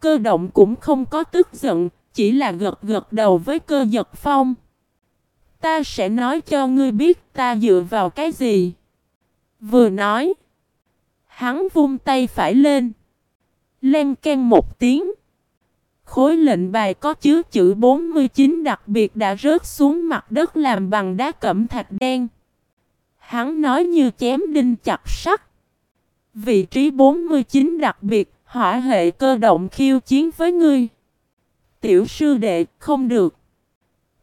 Cơ động cũng không có tức giận, chỉ là gật gật đầu với cơ giật phong. Ta sẽ nói cho ngươi biết ta dựa vào cái gì. Vừa nói. Hắn vung tay phải lên. Len ken một tiếng. Khối lệnh bài có chứa chữ 49 đặc biệt đã rớt xuống mặt đất làm bằng đá cẩm thạch đen. Hắn nói như chém đinh chặt sắt. Vị trí 49 đặc biệt, hỏa hệ cơ động khiêu chiến với ngươi. Tiểu sư đệ, không được.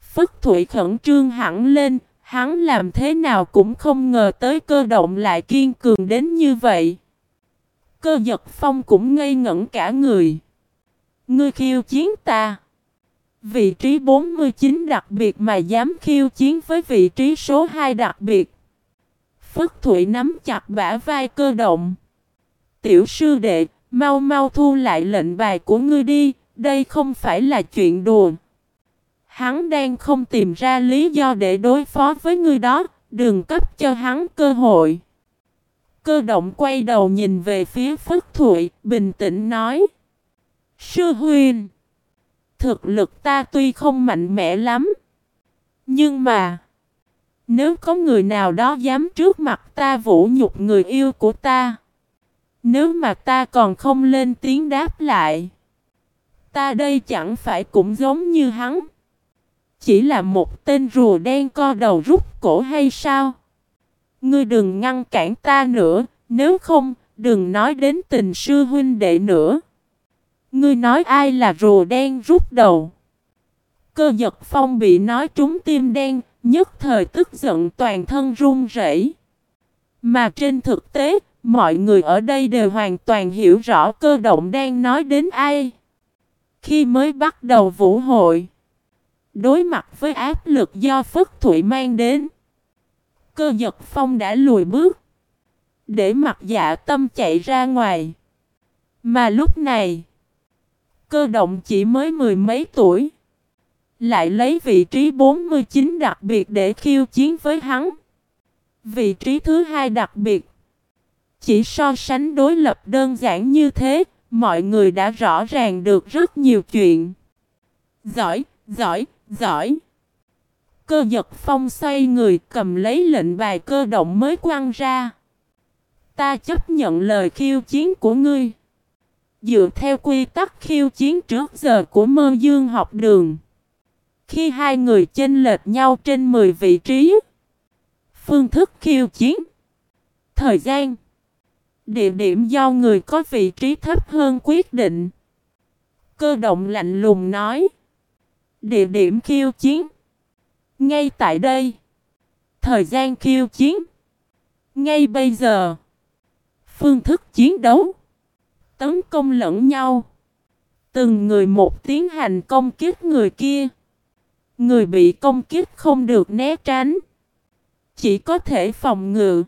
Phất Thụy khẩn trương hẳn lên, hắn làm thế nào cũng không ngờ tới cơ động lại kiên cường đến như vậy. Cơ giật phong cũng ngây ngẩn cả người. Ngươi khiêu chiến ta. Vị trí 49 đặc biệt mà dám khiêu chiến với vị trí số 2 đặc biệt. Phất Thụy nắm chặt bả vai cơ động. Tiểu sư đệ, mau mau thu lại lệnh bài của ngươi đi, đây không phải là chuyện đùa. Hắn đang không tìm ra lý do để đối phó với ngươi đó, đừng cấp cho hắn cơ hội. Cơ động quay đầu nhìn về phía Phất Thụy, bình tĩnh nói. Sư huynh, thực lực ta tuy không mạnh mẽ lắm, nhưng mà, nếu có người nào đó dám trước mặt ta vũ nhục người yêu của ta, nếu mà ta còn không lên tiếng đáp lại, ta đây chẳng phải cũng giống như hắn. Chỉ là một tên rùa đen co đầu rút cổ hay sao? Ngươi đừng ngăn cản ta nữa, nếu không, đừng nói đến tình sư huynh đệ nữa. Ngươi nói ai là rùa đen rút đầu? Cơ giật phong bị nói trúng tim đen, nhất thời tức giận toàn thân run rẩy. Mà trên thực tế, mọi người ở đây đều hoàn toàn hiểu rõ cơ động đang nói đến ai. Khi mới bắt đầu vũ hội, đối mặt với áp lực do Phất Thụy mang đến, cơ giật phong đã lùi bước, để mặt dạ tâm chạy ra ngoài. Mà lúc này, cơ động chỉ mới mười mấy tuổi, lại lấy vị trí 49 đặc biệt để khiêu chiến với hắn. Vị trí thứ hai đặc biệt, chỉ so sánh đối lập đơn giản như thế, mọi người đã rõ ràng được rất nhiều chuyện. Giỏi, giỏi, giỏi. Cơ giật phong xoay người cầm lấy lệnh bài cơ động mới quăng ra. Ta chấp nhận lời khiêu chiến của ngươi. Dựa theo quy tắc khiêu chiến trước giờ của mơ dương học đường. Khi hai người chênh lệch nhau trên 10 vị trí. Phương thức khiêu chiến. Thời gian. Địa điểm do người có vị trí thấp hơn quyết định. Cơ động lạnh lùng nói. Địa điểm khiêu chiến. Ngay tại đây. Thời gian khiêu chiến. Ngay bây giờ. Phương thức chiến đấu. Tấn công lẫn nhau. Từng người một tiến hành công kích người kia. Người bị công kích không được né tránh. Chỉ có thể phòng ngự.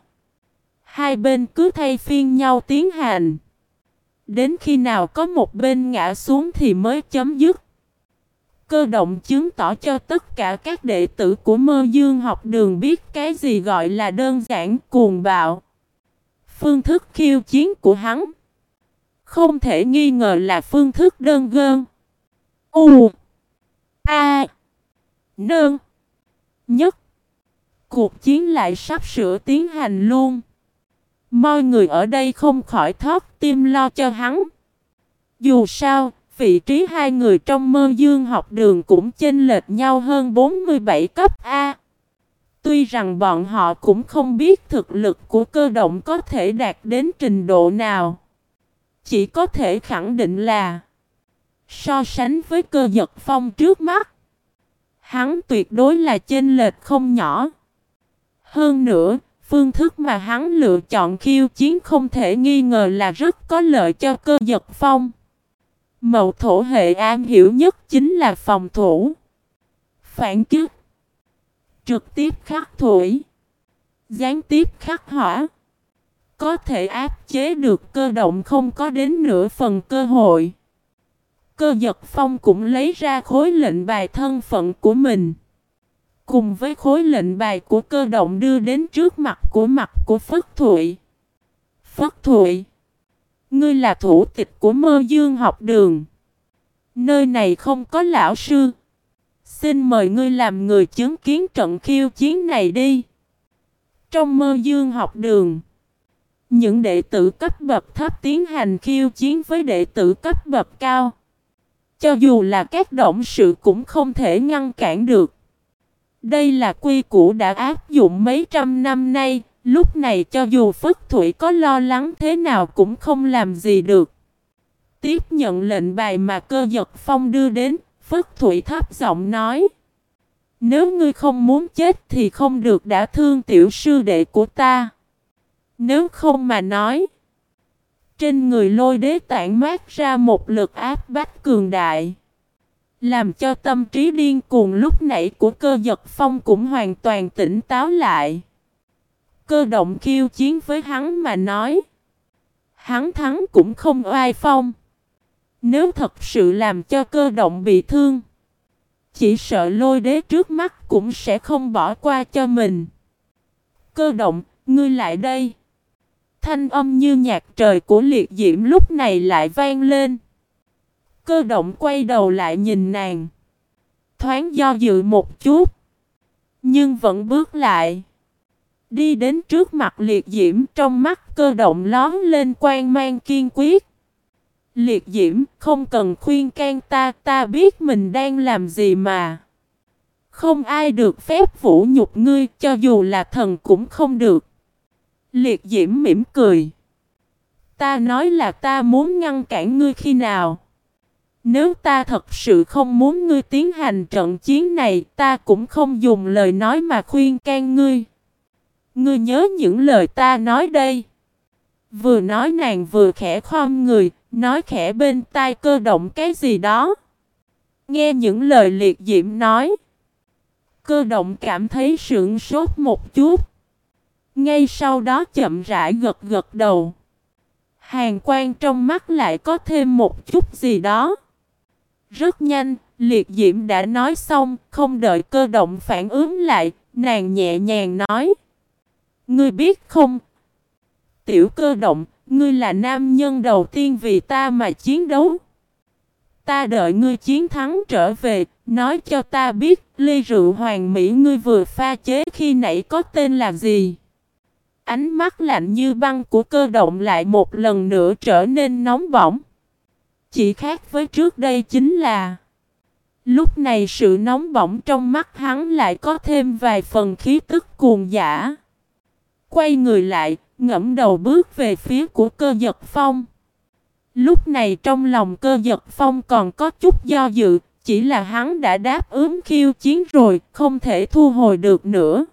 Hai bên cứ thay phiên nhau tiến hành. Đến khi nào có một bên ngã xuống thì mới chấm dứt. Cơ động chứng tỏ cho tất cả các đệ tử của mơ dương học đường biết cái gì gọi là đơn giản cuồng bạo. Phương thức khiêu chiến của hắn không thể nghi ngờ là phương thức đơn gơn. U, A, Nơn Nhất Cuộc chiến lại sắp sửa tiến hành luôn. Mọi người ở đây không khỏi thót tim lo cho hắn. Dù sao, vị trí hai người trong mơ dương học đường cũng chênh lệch nhau hơn 47 cấp A. Tuy rằng bọn họ cũng không biết thực lực của cơ động có thể đạt đến trình độ nào. Chỉ có thể khẳng định là So sánh với cơ giật phong trước mắt Hắn tuyệt đối là chênh lệch không nhỏ Hơn nữa Phương thức mà hắn lựa chọn khiêu chiến không thể nghi ngờ là rất có lợi cho cơ giật phong. Mậu thổ hệ am hiểu nhất chính là phòng thủ. Phản kích. Trực tiếp khắc thủy. Gián tiếp khắc hỏa. Có thể áp chế được cơ động không có đến nửa phần cơ hội. Cơ giật phong cũng lấy ra khối lệnh bài thân phận của mình. Cùng với khối lệnh bài của cơ động đưa đến trước mặt của mặt của Phất Thụy. Phất Thụy. Ngươi là thủ tịch của mơ dương học đường. Nơi này không có lão sư. Xin mời ngươi làm người chứng kiến trận khiêu chiến này đi. Trong mơ dương học đường, những đệ tử cấp bậc thấp tiến hành khiêu chiến với đệ tử cấp bậc cao. Cho dù là các động sự cũng không thể ngăn cản được. Đây là quy củ đã áp dụng mấy trăm năm nay, lúc này cho dù Phất Thủy có lo lắng thế nào cũng không làm gì được. Tiếp nhận lệnh bài mà cơ giật phong đưa đến, Phất Thủy thấp giọng nói. Nếu ngươi không muốn chết thì không được đã thương tiểu sư đệ của ta. Nếu không mà nói. Trên người lôi đế tản mát ra một lực áp bách cường đại. Làm cho tâm trí điên cuồng lúc nãy của cơ giật phong cũng hoàn toàn tỉnh táo lại. Cơ động khiêu chiến với hắn mà nói. Hắn thắng cũng không oai phong. Nếu thật sự làm cho cơ động bị thương. Chỉ sợ lôi đế trước mắt cũng sẽ không bỏ qua cho mình. Cơ động, ngươi lại đây. Thanh âm như nhạc trời của liệt diễm lúc này lại vang lên. Cơ động quay đầu lại nhìn nàng. Thoáng do dự một chút. Nhưng vẫn bước lại. Đi đến trước mặt liệt diễm, trong mắt cơ động lón lên quan mang kiên quyết. Liệt diễm, không cần khuyên can ta ta biết mình đang làm gì mà. Không ai được phép vũ nhục ngươi, cho dù là thần cũng không được. Liệt diễm mỉm cười. Ta nói là ta muốn ngăn cản ngươi khi nào. Nếu ta thật sự không muốn ngươi tiến hành trận chiến này, ta cũng không dùng lời nói mà khuyên can ngươi. Ngươi nhớ những lời ta nói đây. Vừa nói nàng vừa khẽ khom người, nói khẽ bên tai cơ động cái gì đó. Nghe những lời liệt diễm nói. Cơ động cảm thấy sượng sốt một chút. Ngay sau đó chậm rãi gật gật đầu. Hàng quan trong mắt lại có thêm một chút gì đó. Rất nhanh, liệt diễm đã nói xong, không đợi cơ động phản ứng lại, nàng nhẹ nhàng nói. Ngươi biết không? Tiểu cơ động, ngươi là nam nhân đầu tiên vì ta mà chiến đấu. Ta đợi ngươi chiến thắng trở về, nói cho ta biết ly rượu hoàng mỹ ngươi vừa pha chế khi nãy có tên là gì. Ánh mắt lạnh như băng của cơ động lại một lần nữa trở nên nóng bỏng. Chỉ khác với trước đây chính là Lúc này sự nóng bỏng trong mắt hắn lại có thêm vài phần khí tức cuồng giả. Quay người lại, ngẫm đầu bước về phía của cơ giật phong. Lúc này trong lòng cơ giật phong còn có chút do dự, chỉ là hắn đã đáp ứng khiêu chiến rồi, không thể thu hồi được nữa.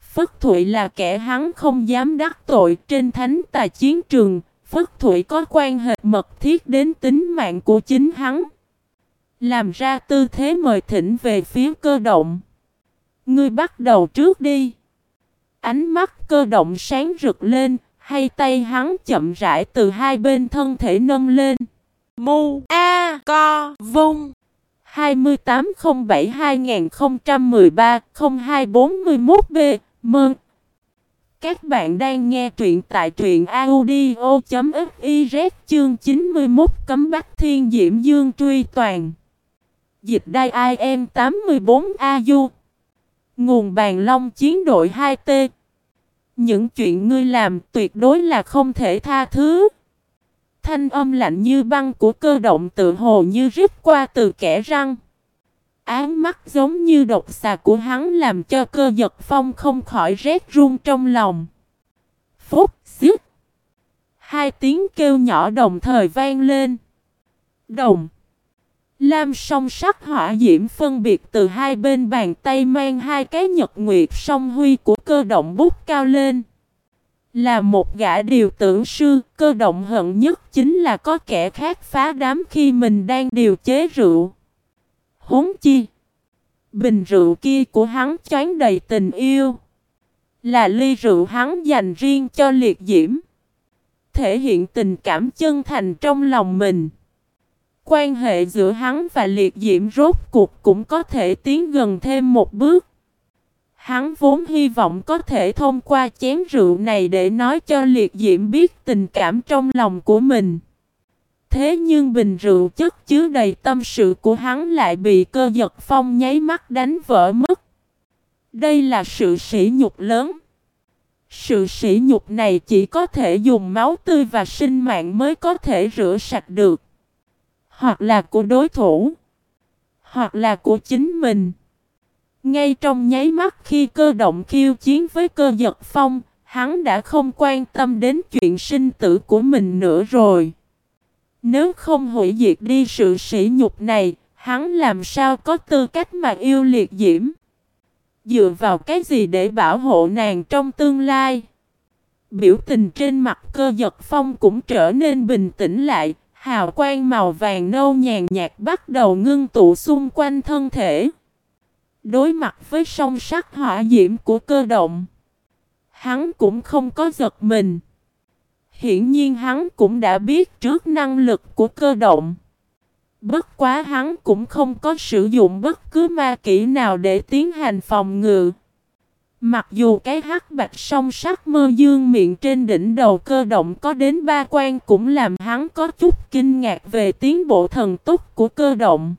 Phất Thụy là kẻ hắn không dám đắc tội trên thánh tài chiến trường, Phất Thủy có quan hệ mật thiết đến tính mạng của chính hắn. Làm ra tư thế mời thỉnh về phía cơ động. Ngươi bắt đầu trước đi. Ánh mắt cơ động sáng rực lên, hay tay hắn chậm rãi từ hai bên thân thể nâng lên. Mu A Co Vung 2807-2013-0241B Mơn các bạn đang nghe truyện tại truyện audio.fiz chương 91 Cấm Bách Thiên Diễm Dương Truy Toàn. Dịch đai IM 84AU Nguồn bàn long chiến đội 2T Những chuyện ngươi làm tuyệt đối là không thể tha thứ. Thanh âm lạnh như băng của cơ động tự hồ như rít qua từ kẻ răng. Áng mắt giống như độc xà của hắn làm cho cơ giật phong không khỏi rét run trong lòng Phúc xích Hai tiếng kêu nhỏ đồng thời vang lên Đồng Lam song sắc hỏa diễm phân biệt từ hai bên bàn tay mang hai cái nhật nguyệt song huy của cơ động bút cao lên. Là một gã điều tưởng sư, cơ động hận nhất chính là có kẻ khác phá đám khi mình đang điều chế rượu. Huống chi. Bình rượu kia của hắn choán đầy tình yêu. Là ly rượu hắn dành riêng cho liệt diễm. Thể hiện tình cảm chân thành trong lòng mình. Quan hệ giữa hắn và liệt diễm rốt cuộc cũng có thể tiến gần thêm một bước. Hắn vốn hy vọng có thể thông qua chén rượu này để nói cho liệt diễm biết tình cảm trong lòng của mình. Thế nhưng bình rượu chất chứa đầy tâm sự của hắn lại bị cơ giật phong nháy mắt đánh vỡ mất. Đây là sự sỉ nhục lớn. Sự sỉ nhục này chỉ có thể dùng máu tươi và sinh mạng mới có thể rửa sạch được. Hoặc là của đối thủ. Hoặc là của chính mình. Ngay trong nháy mắt khi cơ động khiêu chiến với cơ giật phong, hắn đã không quan tâm đến chuyện sinh tử của mình nữa rồi. Nếu không hủy diệt đi sự sỉ nhục này, hắn làm sao có tư cách mà yêu liệt diễm? Dựa vào cái gì để bảo hộ nàng trong tương lai? Biểu tình trên mặt cơ giật phong cũng trở nên bình tĩnh lại, hào quang màu vàng nâu nhàn nhạt bắt đầu ngưng tụ xung quanh thân thể. Đối mặt với song sắc hỏa diễm của cơ động, hắn cũng không có giật mình. Hiển nhiên hắn cũng đã biết trước năng lực của cơ động. Bất quá hắn cũng không có sử dụng bất cứ ma kỹ nào để tiến hành phòng ngự. Mặc dù cái hắc bạch song sắc mơ dương miệng trên đỉnh đầu cơ động có đến ba quan cũng làm hắn có chút kinh ngạc về tiến bộ thần tốc của cơ động.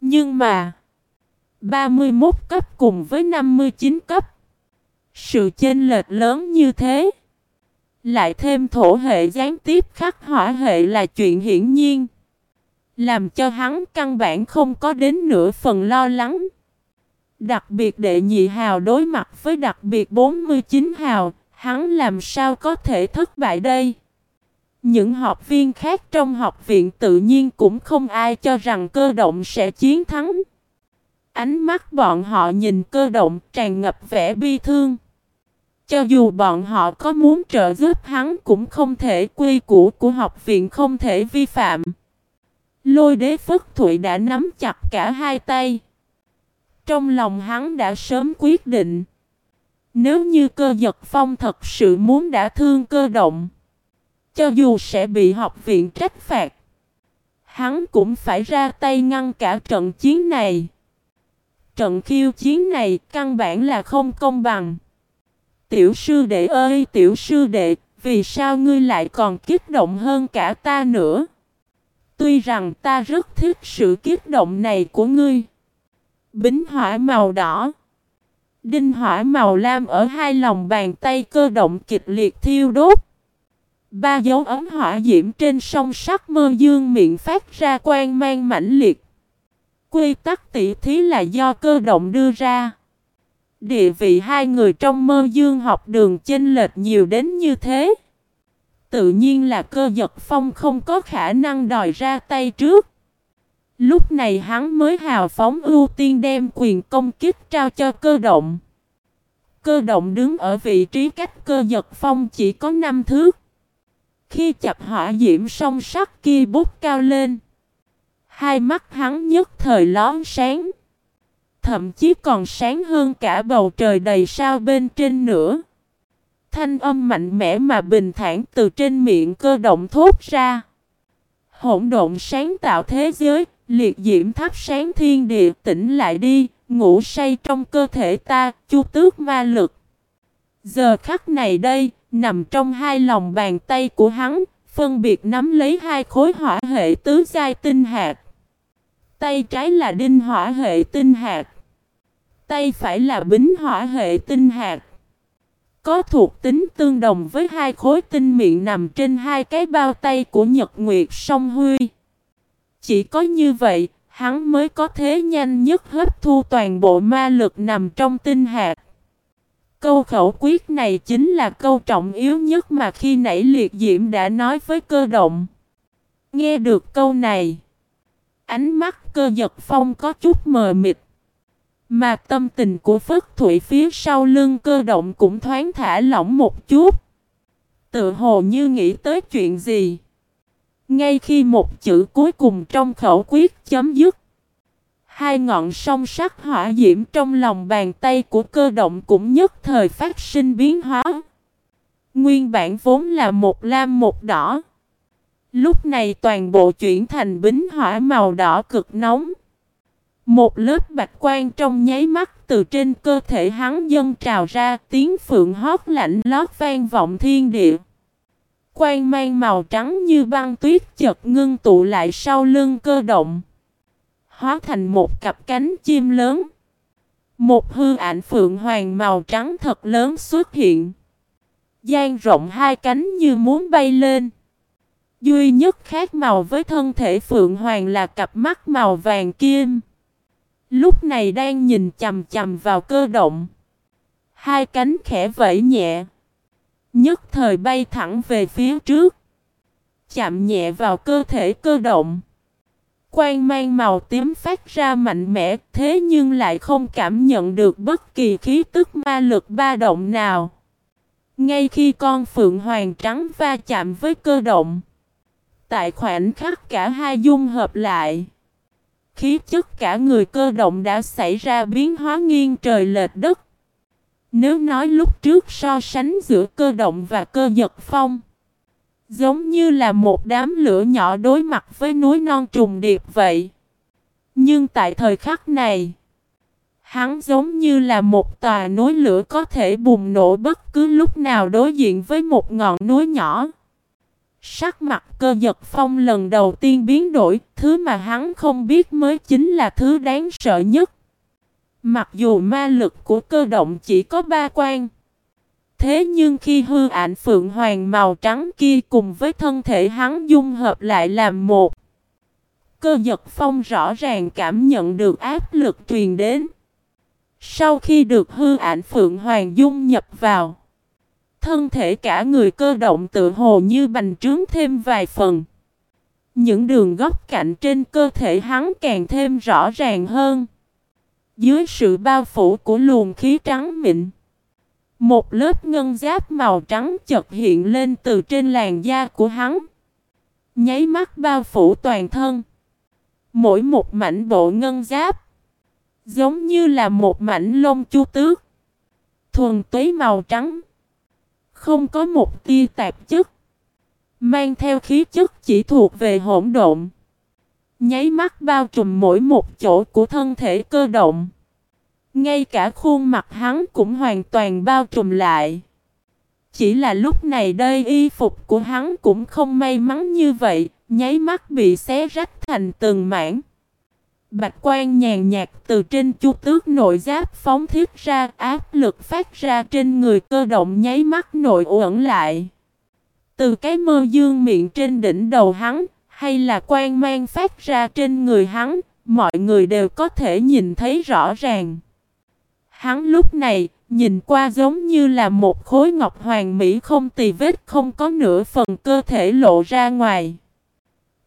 Nhưng mà 31 cấp cùng với 59 cấp, Sự chênh lệch lớn như thế lại thêm thổ hệ gián tiếp khắc hỏa hệ là chuyện hiển nhiên Làm cho hắn căn bản không có đến nửa phần lo lắng Đặc biệt đệ nhị hào đối mặt với đặc biệt 49 hào, hắn làm sao có thể thất bại đây? Những học viên khác trong học viện tự nhiên cũng không ai cho rằng cơ động sẽ chiến thắng. Ánh mắt bọn họ nhìn cơ động tràn ngập vẻ bi thương. Cho dù bọn họ có muốn trợ giúp, hắn cũng không thể, quy củ của học viện không thể vi phạm. Lôi đế Phất Thụy đã nắm chặt cả hai tay. Trong lòng hắn đã sớm quyết định. Nếu như cơ giật phong thật sự muốn đã thương cơ động. Cho dù sẽ bị học viện trách phạt. Hắn cũng phải ra tay ngăn cả trận chiến này. Trận khiêu chiến này căn bản là không công bằng. Tiểu sư đệ ơi tiểu sư đệ, vì sao ngươi lại còn kích động hơn cả ta nữa? Tuy rằng ta rất thích sự kích động này của ngươi. Bính hỏa màu đỏ. Đinh hỏa màu lam ở hai lòng bàn tay cơ động kịch liệt thiêu đốt. Ba dấu ấm hỏa diễm trên sông sắc mơ dương miệng phát ra quang mang mãnh liệt. Quy tắc tỷ thí là do cơ động đưa ra. Địa vị hai người trong mơ dương học đường chênh lệch nhiều đến như thế. Tự nhiên là cơ giật phong không có khả năng đòi ra tay trước. Lúc này hắn mới hào phóng ưu tiên đem quyền công kích trao cho cơ động. Cơ động đứng ở vị trí cách cơ giật phong chỉ có 5 thước. Khi chập hỏa diễm song sắc kia bút cao lên. Hai mắt hắn nhất thời lón sáng. Thậm chí còn sáng hơn cả bầu trời đầy sao bên trên nữa. Thanh âm mạnh mẽ mà bình thản từ trên miệng cơ động thốt ra. Hỗn độn sáng tạo thế giới, Liệt diễm thắp sáng thiên địa tỉnh lại đi, ngủ say trong cơ thể ta, chu tước ma lực. Giờ khắc này đây, nằm trong hai lòng bàn tay của hắn, phân biệt nắm lấy hai khối hỏa hệ tứ giai tinh hạt. Tay trái là đinh hỏa hệ tinh hạt. Tay phải là bính hỏa hệ tinh hạt. Có thuộc tính tương đồng với hai khối tinh miệng nằm trên hai cái bao tay của Nhật Nguyệt Song Huy. Chỉ có như vậy, hắn mới có thế nhanh nhất hấp thu toàn bộ ma lực nằm trong tinh hạt. Câu khẩu quyết này chính là câu trọng yếu nhất mà khi nãy liệt diễm đã nói với cơ động. Nghe được câu này, ánh mắt cơ giật phong có chút mờ mịt. Mà tâm tình của Phất Thụy phía sau lưng cơ động cũng thoáng thả lỏng một chút. Tự hồ như nghĩ tới chuyện gì. Ngay khi một chữ cuối cùng trong khẩu quyết chấm dứt, hai ngọn song sắc hỏa diễm trong lòng bàn tay của cơ động cũng nhất thời phát sinh biến hóa. Nguyên bản vốn là một lam một đỏ. Lúc này toàn bộ chuyển thành bính hỏa màu đỏ cực nóng. Một lớp bạch quan trong nháy mắt từ trên cơ thể hắn dâng trào ra, tiếng phượng hót lạnh lót vang vọng thiên địa. quan mang màu trắng như băng tuyết chợt ngưng tụ lại sau lưng cơ động. Hóa thành một cặp cánh chim lớn. Một hư ảnh phượng hoàng màu trắng thật lớn xuất hiện. Giang rộng hai cánh như muốn bay lên. Duy nhất khác màu với thân thể phượng hoàng là cặp mắt màu vàng kim. Lúc này đang nhìn chầm chầm vào cơ động. Hai cánh khẽ vẫy nhẹ. Nhất thời bay thẳng về phía trước. Chạm nhẹ vào cơ thể cơ động. Quang mang màu tím phát ra mạnh mẽ, thế nhưng lại không cảm nhận được bất kỳ khí tức ma lực ba động nào. Ngay khi con phượng hoàng trắng va chạm với cơ động. Tại khoảnh khắc cả hai dung hợp lại. Khí chất cả người cơ động đã xảy ra biến hóa nghiêng trời lệch đất. Nếu nói lúc trước so sánh giữa cơ động và cơ giật phong. Giống như là một đám lửa nhỏ đối mặt với núi non trùng điệp vậy. Nhưng tại thời khắc này, hắn giống như là một tòa núi lửa có thể bùng nổ bất cứ lúc nào đối diện với một ngọn núi nhỏ. Sắc mặt cơ giật phong lần đầu tiên biến đổi, thứ mà hắn không biết mới chính là thứ đáng sợ nhất. Mặc dù ma lực của cơ động chỉ có ba quan. Thế nhưng khi hư ảnh phượng hoàng màu trắng kia cùng với thân thể hắn dung hợp lại làm một. Cơ giật phong rõ ràng cảm nhận được áp lực truyền đến. Sau khi được hư ảnh phượng hoàng dung nhập vào. Thân thể cả người cơ động tự hồ như bành trướng thêm vài phần. Những đường góc cạnh trên cơ thể hắn càng thêm rõ ràng hơn. Dưới sự bao phủ của luồng khí trắng mịn. Một lớp ngân giáp màu trắng chợt hiện lên từ trên làn da của hắn. Nháy mắt bao phủ toàn thân. Mỗi một mảnh bộ ngân giáp. Giống như là một mảnh lông chu tước. Thuần túy màu trắng. Không có một tia tạp chất. Mang theo khí chất chỉ thuộc về hỗn độn. Nháy mắt bao trùm mỗi một chỗ của thân thể cơ động. Ngay cả khuôn mặt hắn cũng hoàn toàn bao trùm lại. Chỉ là lúc này đây y phục của hắn cũng không may mắn như vậy, nháy mắt bị xé rách thành từng mảng. Bạch quan nhàn nhạt từ trên chu tước nội giáp phóng thiết ra áp lực phát ra trên người cơ động nháy mắt nội uẩn lại. Từ cái mơ dương miệng trên đỉnh đầu hắn, hay là quan mang phát ra trên người hắn, mọi người đều có thể nhìn thấy rõ ràng. Hắn lúc này, nhìn qua giống như là một khối ngọc hoàng mỹ không tì vết không có nửa phần cơ thể lộ ra ngoài.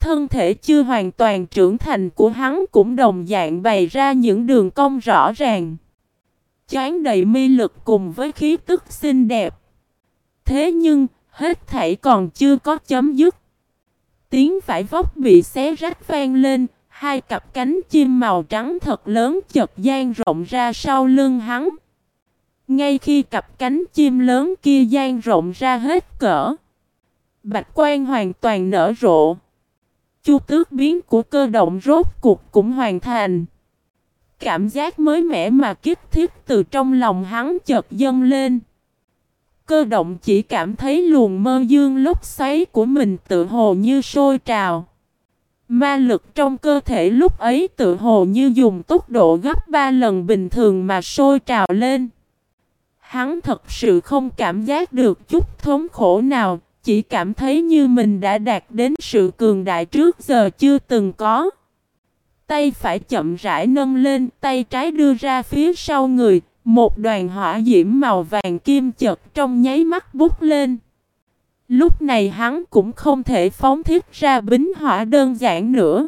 Thân thể chưa hoàn toàn trưởng thành của hắn cũng đồng dạng bày ra những đường cong rõ ràng. Chán đầy mi lực cùng với khí tức xinh đẹp. Thế nhưng, hết thảy còn chưa có chấm dứt. Tiếng vải vóc bị xé rách vang lên, hai cặp cánh chim màu trắng thật lớn chật gian rộng ra sau lưng hắn. Ngay khi cặp cánh chim lớn kia gian rộng ra hết cỡ, bạch quan hoàn toàn nở rộ. Chu tước biến của cơ động rốt cuộc cũng hoàn thành. Cảm giác mới mẻ mà kích thiết từ trong lòng hắn chợt dâng lên. Cơ động chỉ cảm thấy luồng mơ dương lúc xoáy của mình tự hồ như sôi trào. Ma lực trong cơ thể lúc ấy tự hồ như dùng tốc độ gấp ba lần bình thường mà sôi trào lên. Hắn thật sự không cảm giác được chút thống khổ nào, chỉ cảm thấy như mình đã đạt đến sự cường đại trước giờ chưa từng có. Tay phải chậm rãi nâng lên, tay trái đưa ra phía sau người, một đoàn hỏa diễm màu vàng kim chật trong nháy mắt bút lên. Lúc này hắn cũng không thể phóng thiết ra bính hỏa đơn giản nữa.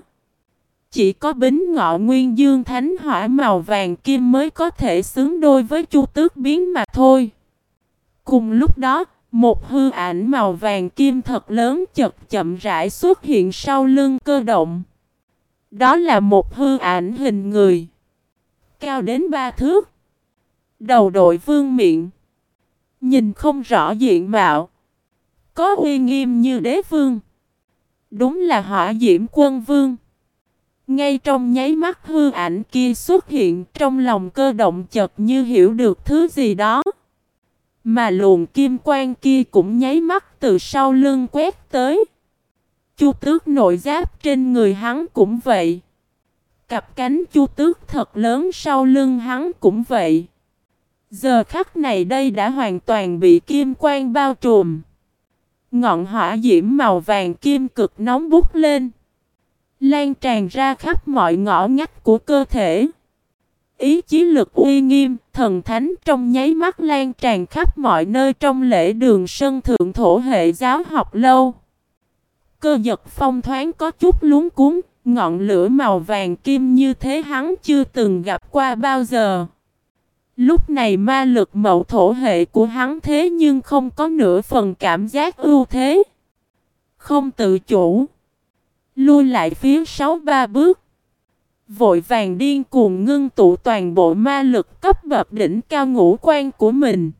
Chỉ có bính ngọ nguyên dương thánh hỏa màu vàng kim mới có thể xứng đôi với chu tước biến mà thôi. Cùng lúc đó, một hư ảnh màu vàng kim thật lớn chật chậm rãi xuất hiện sau lưng cơ động. Đó là một hư ảnh hình người. Cao đến ba thước. Đầu đội vương miệng. Nhìn không rõ diện mạo. Có uy nghiêm như đế vương. Đúng là hỏa diễm quân vương. Ngay trong nháy mắt hư ảnh kia xuất hiện trong lòng cơ động chật như hiểu được thứ gì đó. Mà luồng kim quang kia cũng nháy mắt từ sau lưng quét tới. Chu tước nội giáp trên người hắn cũng vậy. Cặp cánh chu tước thật lớn sau lưng hắn cũng vậy. Giờ khắc này đây đã hoàn toàn bị kim quang bao trùm. Ngọn hỏa diễm màu vàng kim cực nóng bút lên. Lan tràn ra khắp mọi ngõ ngách của cơ thể. Ý chí lực uy nghiêm, thần thánh trong nháy mắt lan tràn khắp mọi nơi trong lễ đường sân thượng thổ hệ giáo học lâu. Cơ giật phong thoáng có chút luống cuốn, ngọn lửa màu vàng kim như thế hắn chưa từng gặp qua bao giờ. Lúc này ma lực mậu thổ hệ của hắn thế nhưng không có nửa phần cảm giác ưu thế. Không tự chủ. Lui lại phía sáu ba bước. Vội vàng điên cuồng ngưng tụ toàn bộ ma lực cấp bậc đỉnh cao ngũ quan của mình.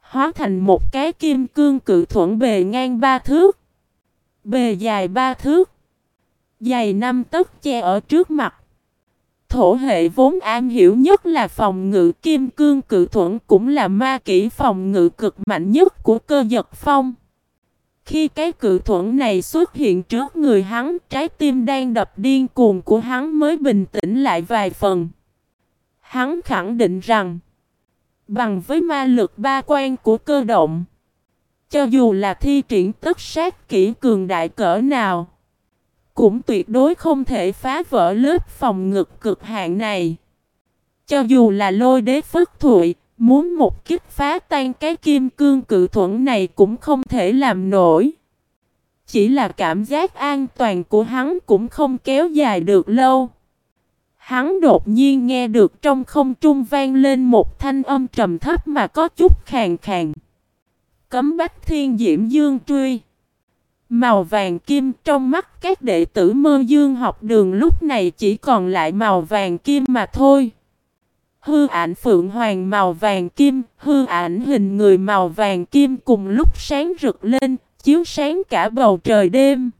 Hóa thành một cái kim cương cự thuẫn bề ngang ba thước. Bề dài ba thước. Dày năm tấc che ở trước mặt. Thổ hệ vốn am hiểu nhất là phòng ngự kim cương cự thuẫn cũng là ma kỹ phòng ngự cực mạnh nhất của cơ giật phong. Khi cái cự thuẫn này xuất hiện trước người hắn, trái tim đang đập điên cuồng của hắn mới bình tĩnh lại vài phần. Hắn khẳng định rằng, bằng với ma lực ba quan của cơ động, cho dù là thi triển tất sát kỹ cường đại cỡ nào, cũng tuyệt đối không thể phá vỡ lớp phòng ngực cực hạn này. Cho dù là lôi đế phất thụy, muốn một kích phá tan cái kim cương cự thuẫn này cũng không thể làm nổi. Chỉ là cảm giác an toàn của hắn cũng không kéo dài được lâu. Hắn đột nhiên nghe được trong không trung vang lên một thanh âm trầm thấp mà có chút khàn khàn. Cấm bách thiên diễm dương truy. Màu vàng kim trong mắt các đệ tử mơ dương học đường lúc này chỉ còn lại màu vàng kim mà thôi. Hư ảnh phượng hoàng màu vàng kim, hư ảnh hình người màu vàng kim cùng lúc sáng rực lên, chiếu sáng cả bầu trời đêm.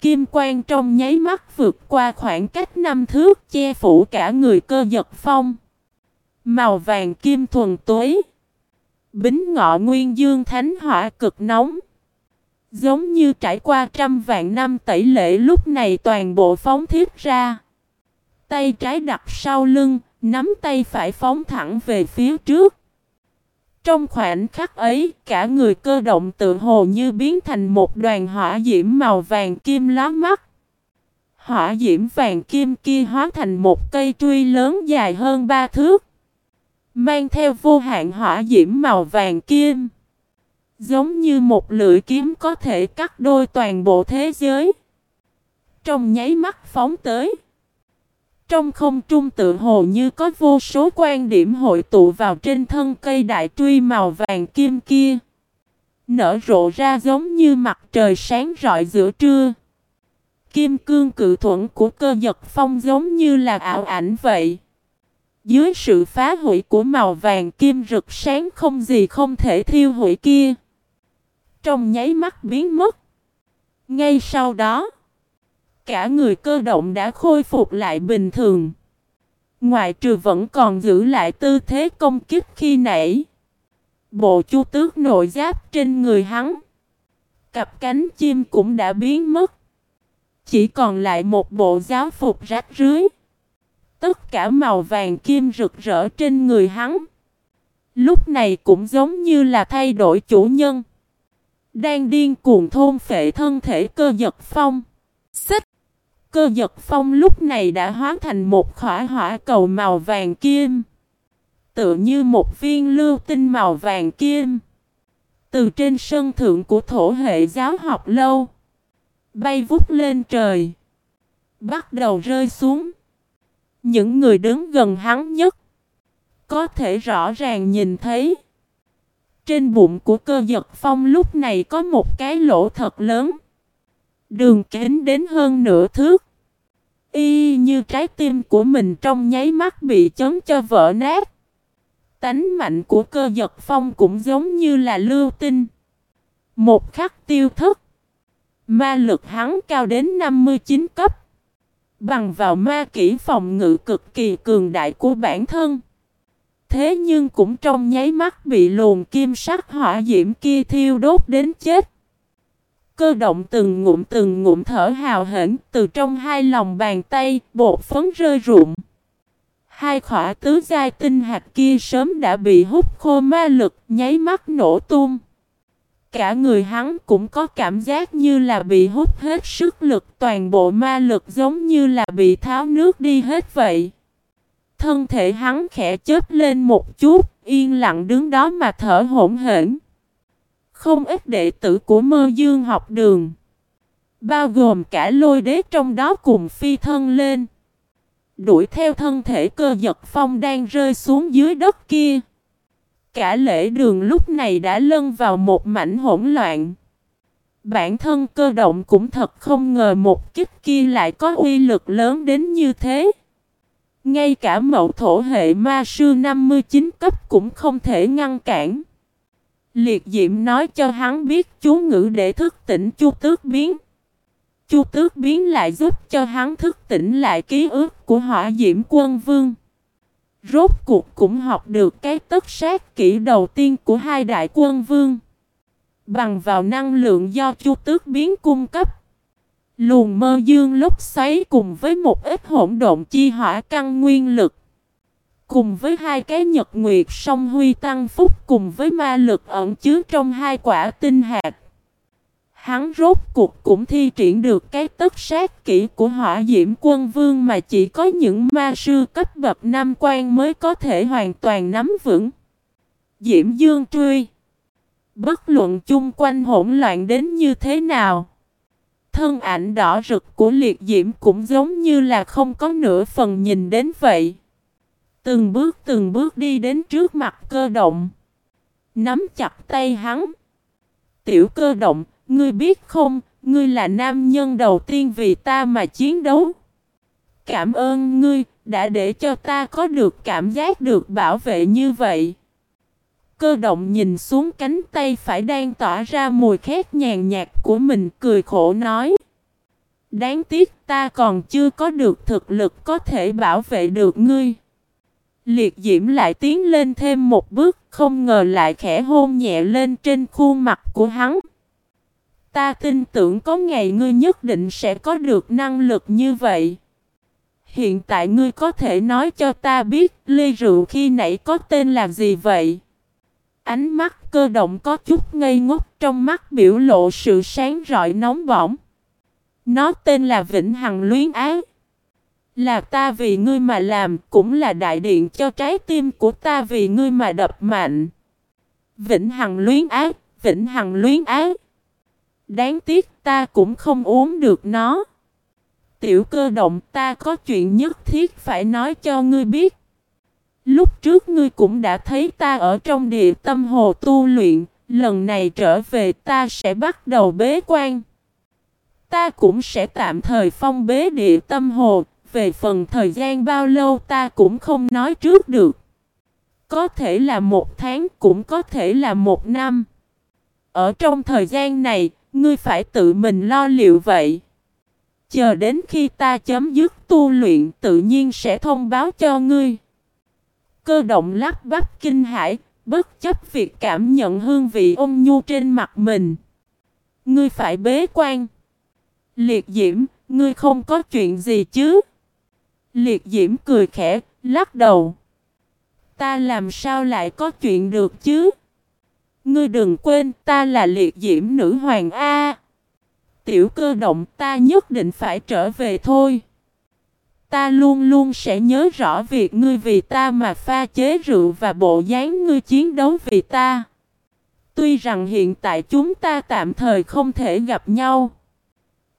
Kim quang trong nháy mắt vượt qua khoảng cách năm thước che phủ cả người cơ giật phong. Màu vàng kim thuần tối. Bính ngọ nguyên dương thánh hỏa cực nóng. Giống như trải qua trăm vạn năm tẩy lễ lúc này toàn bộ phóng thiết ra. Tay trái đặt sau lưng, nắm tay phải phóng thẳng về phía trước. Trong khoảnh khắc ấy, cả người cơ động tự hồ như biến thành một đoàn hỏa diễm màu vàng kim lóa mắt. Hỏa diễm vàng kim kia hóa thành một cây truy lớn dài hơn ba thước. Mang theo vô hạn hỏa diễm màu vàng kim. Giống như một lưỡi kiếm có thể cắt đôi toàn bộ thế giới. Trong nháy mắt phóng tới. Trong không trung tự hồ như có vô số quan điểm hội tụ vào trên thân cây đại truy màu vàng kim kia. Nở rộ ra giống như mặt trời sáng rọi giữa trưa. Kim cương cự thuẫn của cơ giật phong giống như là ảo ảnh vậy. Dưới sự phá hủy của màu vàng kim rực sáng không gì không thể thiêu hủy kia. Trong nháy mắt biến mất. Ngay sau đó. Cả người cơ động đã khôi phục lại bình thường. Ngoại trừ vẫn còn giữ lại tư thế công kích khi nãy. Bộ chu tước nội giáp trên người hắn. Cặp cánh chim cũng đã biến mất. Chỉ còn lại một bộ giáo phục rách rưới. Tất cả màu vàng kim rực rỡ trên người hắn. Lúc này cũng giống như là thay đổi chủ nhân. Đang điên cuồng thôn phệ thân thể cơ giật phong. Xích. Cơ giật phong lúc này đã hóa thành một khỏa hỏa cầu màu vàng kim. Tựa như một viên lưu tinh màu vàng kim. Từ trên sân thượng của thổ hệ giáo học lâu. Bay vút lên trời. Bắt đầu rơi xuống. Những người đứng gần hắn nhất. Có thể rõ ràng nhìn thấy. Trên bụng của cơ giật phong lúc này có một cái lỗ thật lớn. Đường kính đến hơn nửa thước. Y như trái tim của mình trong nháy mắt bị chấn cho vỡ nát. Tánh mạnh của cơ giật phong cũng giống như là lưu tinh. Một khắc tiêu thức. Ma lực hắn cao đến 59 cấp. Bằng vào ma kỹ phòng ngự cực kỳ cường đại của bản thân. thế nhưng cũng trong nháy mắt bị luồng kim sắc hỏa diễm kia thiêu đốt đến chết. Cơ động từng ngụm từng ngụm thở hào hển từ trong hai lòng bàn tay, bột phấn rơi rụng. Hai khỏa tứ giai tinh hạt kia sớm đã bị hút khô ma lực, nháy mắt nổ tung. Cả người hắn cũng có cảm giác như là bị hút hết sức lực, toàn bộ ma lực giống như là bị tháo nước đi hết vậy. Thân thể hắn khẽ chớp lên một chút, yên lặng đứng đó mà thở hổn hển. Không ít đệ tử của mơ dương học đường. Bao gồm cả lôi đế trong đó cùng phi thân lên. Đuổi theo thân thể cơ giật phong đang rơi xuống dưới đất kia. Cả lễ đường lúc này đã lân vào một mảnh hỗn loạn. Bản thân cơ động cũng thật không ngờ một kích kia lại có uy lực lớn đến như thế. Ngay cả mậu thổ hệ ma sư 59 cấp cũng không thể ngăn cản. Liệt diệm nói cho hắn biết chú ngữ để thức tỉnh chu tước biến. Chu tước biến lại giúp cho hắn thức tỉnh lại ký ức của hỏa diễm quân vương. Rốt cuộc cũng học được cái tất sát kỹ đầu tiên của hai đại quân vương. Bằng vào năng lượng do chu tước biến cung cấp. Luồng mơ dương lúc xoáy cùng với một ít hỗn độn chi hỏa căn nguyên lực. Cùng với hai cái nhật nguyệt song huy tăng phúc cùng với ma lực ẩn chứa trong hai quả tinh hạt. Hắn rốt cuộc cũng thi triển được cái tất sát kỹ của hỏa diễm quân vương mà chỉ có những ma sư cấp bậc năm quan mới có thể hoàn toàn nắm vững. Diễm dương truy. Bất luận chung quanh hỗn loạn đến như thế nào. Thân ảnh đỏ rực của liệt diễm cũng giống như là không có nửa phần nhìn đến vậy. Từng bước từng bước đi đến trước mặt cơ động. Nắm chặt tay hắn. Tiểu cơ động, ngươi biết không, ngươi là nam nhân đầu tiên vì ta mà chiến đấu. Cảm ơn ngươi, đã để cho ta có được cảm giác được bảo vệ như vậy. Cơ động nhìn xuống cánh tay phải đang tỏa ra mùi khét nhàn nhạt của mình cười khổ nói. Đáng tiếc ta còn chưa có được thực lực có thể bảo vệ được ngươi. Liệt diễm lại tiến lên thêm một bước, không ngờ lại khẽ hôn nhẹ lên trên khuôn mặt của hắn. Ta tin tưởng có ngày ngươi nhất định sẽ có được năng lực như vậy. Hiện tại ngươi có thể nói cho ta biết ly rượu khi nãy có tên là gì vậy? Ánh mắt cơ động có chút ngây ngốc trong mắt biểu lộ sự sáng rọi nóng bỏng. Nó tên là Vĩnh Hằng Luyến Ác. Là ta vì ngươi mà làm, cũng là đại điện cho trái tim của ta vì ngươi mà đập mạnh. Vĩnh Hằng Luyến Ác, Vĩnh Hằng Luyến Ác. Đáng tiếc ta cũng không uống được nó. Tiểu cơ động ta có chuyện nhất thiết phải nói cho ngươi biết. Lúc trước ngươi cũng đã thấy ta ở trong địa tâm hồ tu luyện, lần này trở về ta sẽ bắt đầu bế quan. Ta cũng sẽ tạm thời phong bế địa tâm hồ, về phần thời gian bao lâu ta cũng không nói trước được. Có thể là một tháng, cũng có thể là một năm. Ở trong thời gian này, ngươi phải tự mình lo liệu vậy. Chờ đến khi ta chấm dứt tu luyện tự nhiên sẽ thông báo cho ngươi. Cơ động lắp bắp kinh hãi, bất chấp việc cảm nhận hương vị ôn nhu trên mặt mình. Ngươi phải bế quan. Liệt diễm, ngươi không có chuyện gì chứ? Liệt diễm cười khẽ, lắc đầu. Ta làm sao lại có chuyện được chứ? Ngươi đừng quên ta là liệt diễm nữ hoàng A. Tiểu cơ động ta nhất định phải trở về thôi. Ta luôn luôn sẽ nhớ rõ việc ngươi vì ta mà pha chế rượu và bộ dáng ngươi chiến đấu vì ta. Tuy rằng hiện tại chúng ta tạm thời không thể gặp nhau.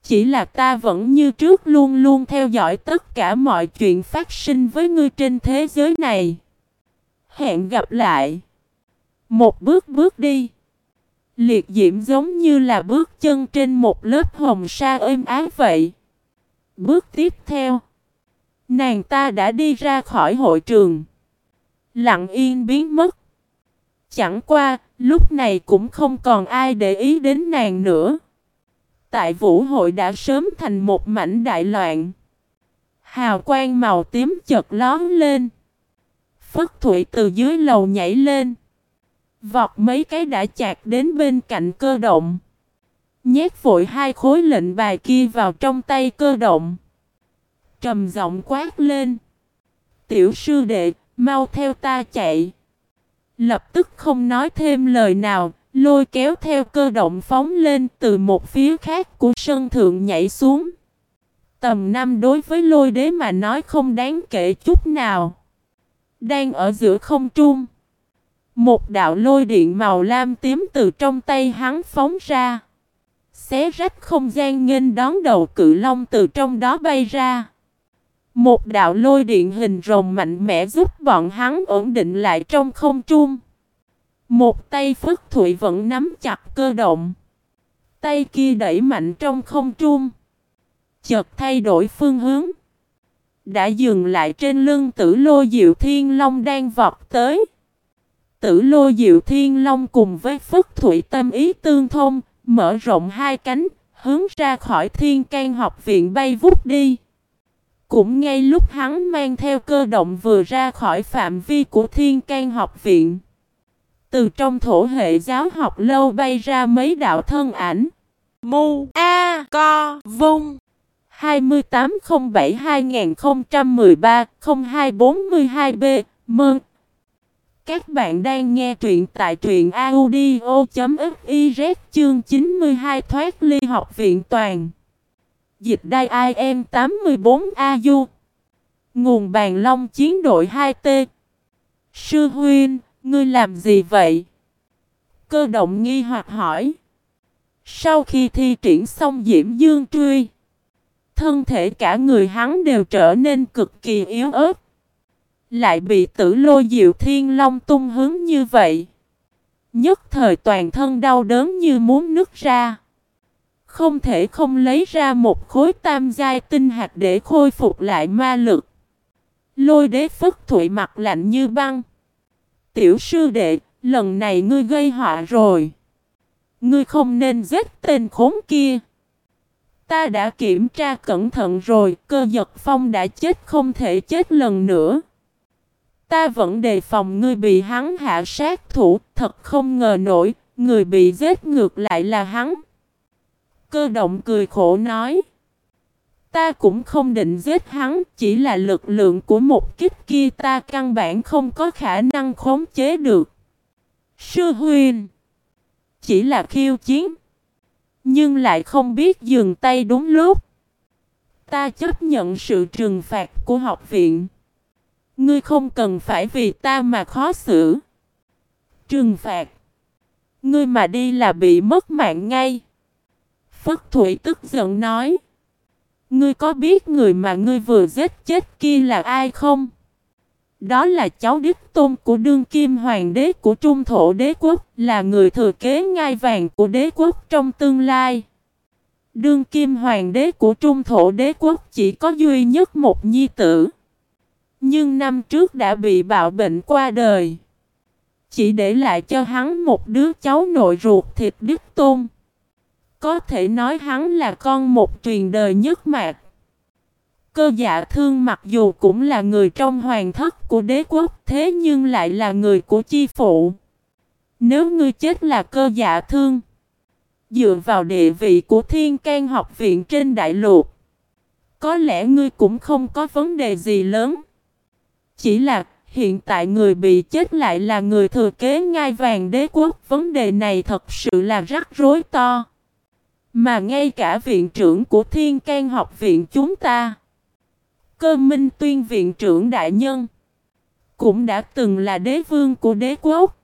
Chỉ là ta vẫn như trước luôn luôn theo dõi tất cả mọi chuyện phát sinh với ngươi trên thế giới này. Hẹn gặp lại. Một bước bước đi. Liệt diễm giống như là bước chân trên một lớp hồng sa êm ái vậy. Bước tiếp theo. Nàng ta đã đi ra khỏi hội trường. Lặng yên biến mất. Chẳng qua, lúc này cũng không còn ai để ý đến nàng nữa. Tại vũ hội đã sớm thành một mảnh đại loạn. Hào quang màu tím chợt lón lên. Phất Thụy từ dưới lầu nhảy lên. Vọt mấy cái đã chạc đến bên cạnh cơ động. Nhét vội hai khối lệnh bài kia vào trong tay cơ động. Trầm giọng quát lên. Tiểu sư đệ, mau theo ta chạy. Lập tức không nói thêm lời nào, lôi kéo theo cơ động phóng lên từ một phía khác của sân thượng nhảy xuống. Tầm năm đối với lôi đế mà nói không đáng kể chút nào. Đang ở giữa không trung. Một đạo lôi điện màu lam tím từ trong tay hắn phóng ra. Xé rách không gian nghênh đón đầu cự long từ trong đó bay ra. Một đạo lôi điện hình rồng mạnh mẽ giúp bọn hắn ổn định lại trong không trung. Một tay Phất Thụy vẫn nắm chặt cơ động. Tay kia đẩy mạnh trong không trung. Chợt thay đổi phương hướng. Đã dừng lại trên lưng tử lô diệu thiên long đang vọt tới. Tử lô diệu thiên long cùng với Phất Thụy tâm ý tương thông, mở rộng hai cánh, hướng ra khỏi thiên can học viện bay vút đi. Cũng ngay lúc hắn mang theo cơ động vừa ra khỏi phạm vi của thiên can học viện. Từ trong thổ hệ giáo học lâu bay ra mấy đạo thân ảnh. Mu, A, Co, Vung 2807-2013-0242B Mừng! Các bạn đang nghe truyện tại truyện audio.fiz chương 92 thoát ly học viện toàn. Dịch đai IM 84AU Nguồn bàn long chiến đội 2T Sư Huynh Ngươi làm gì vậy? Cơ động nghi hoặc hỏi. Sau khi thi triển xong Diễm Dương Truy, thân thể cả người hắn đều trở nên cực kỳ yếu ớt. Lại bị tử lôi diệu thiên long tung hướng như vậy. Nhất thời toàn thân đau đớn như muốn nứt ra. Không thể không lấy ra một khối tam giai tinh hạt để khôi phục lại ma lực. Lôi đế phất thụy mặt lạnh như băng. Tiểu sư đệ, lần này ngươi gây họa rồi. Ngươi không nên giết tên khốn kia. Ta đã kiểm tra cẩn thận rồi, cơ giật phong đã chết không thể chết lần nữa. Ta vẫn đề phòng ngươi bị hắn hạ sát thủ, thật không ngờ nổi, người bị giết ngược lại là hắn. Cơ động cười khổ nói. Ta cũng không định giết hắn, chỉ là lực lượng của một kích kia ta căn bản không có khả năng khống chế được. Sư huyền Chỉ là khiêu chiến Nhưng lại không biết dừng tay đúng lúc. Ta chấp nhận sự trừng phạt của học viện. Ngươi không cần phải vì ta mà khó xử. Trừng phạt? Ngươi mà đi là bị mất mạng ngay. Phất Thủy tức giận nói. Ngươi có biết người mà ngươi vừa giết chết kia là ai không? Đó là cháu đích tôn của đương kim hoàng đế của trung thổ đế quốc, là người thừa kế ngai vàng của đế quốc trong tương lai. Đương kim hoàng đế của trung thổ đế quốc chỉ có duy nhất một nhi tử. Nhưng năm trước đã bị bạo bệnh qua đời. Chỉ để lại cho hắn một đứa cháu nội ruột thịt đích tôn. Có thể nói hắn là con một truyền đời nhất mạc. Cơ dạ thương mặc dù cũng là người trong hoàng thất của đế quốc thế nhưng lại là người của chi phụ. Nếu ngươi chết là cơ dạ thương, dựa vào địa vị của thiên can học viện trên đại lục, có lẽ ngươi cũng không có vấn đề gì lớn. Chỉ là hiện tại người bị chết lại là người thừa kế ngai vàng đế quốc, vấn đề này thật sự là rắc rối to. Mà ngay cả viện trưởng của Thiên can học viện chúng ta, cơ minh tuyên viện trưởng đại nhân, cũng đã từng là đế vương của đế quốc,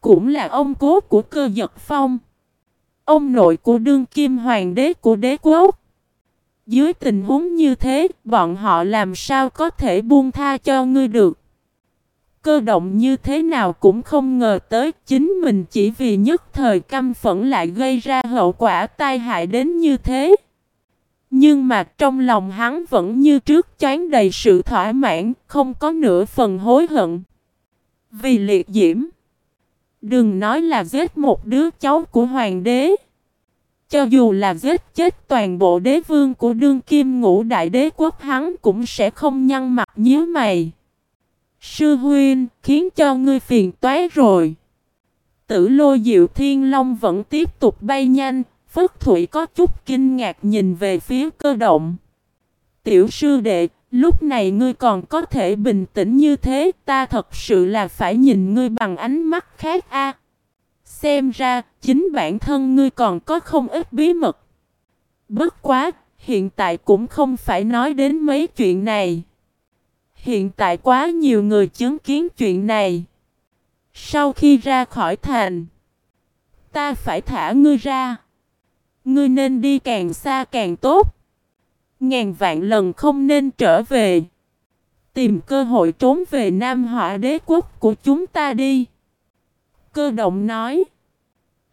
cũng là ông cố của cơ giật phong, ông nội của đương kim hoàng đế của đế quốc. Dưới tình huống như thế, bọn họ làm sao có thể buông tha cho ngươi được? Cơ động như thế nào cũng không ngờ tới chính mình chỉ vì nhất thời căm phẫn lại gây ra hậu quả tai hại đến như thế. Nhưng mà trong lòng hắn vẫn như trước chán đầy sự thỏa mãn, không có nửa phần hối hận. Vì liệt diễm, đừng nói là giết một đứa cháu của hoàng đế. Cho dù là giết chết toàn bộ đế vương của đương kim ngũ đại đế quốc hắn cũng sẽ không nhăn mặt nhíu mày. Sư huynh, khiến cho ngươi phiền toái rồi. Tử lôi diệu thiên long vẫn tiếp tục bay nhanh, Phất Thụy có chút kinh ngạc nhìn về phía cơ động. Tiểu sư đệ, lúc này ngươi còn có thể bình tĩnh như thế, ta thật sự là phải nhìn ngươi bằng ánh mắt khác a. Xem ra, chính bản thân ngươi còn có không ít bí mật. Bất quá, hiện tại cũng không phải nói đến mấy chuyện này. Hiện tại quá nhiều người chứng kiến chuyện này. Sau khi ra khỏi thành, ta phải thả ngươi ra. Ngươi nên đi càng xa càng tốt. Ngàn vạn lần không nên trở về. Tìm cơ hội trốn về Nam Họa đế quốc của chúng ta đi. Cơ động nói.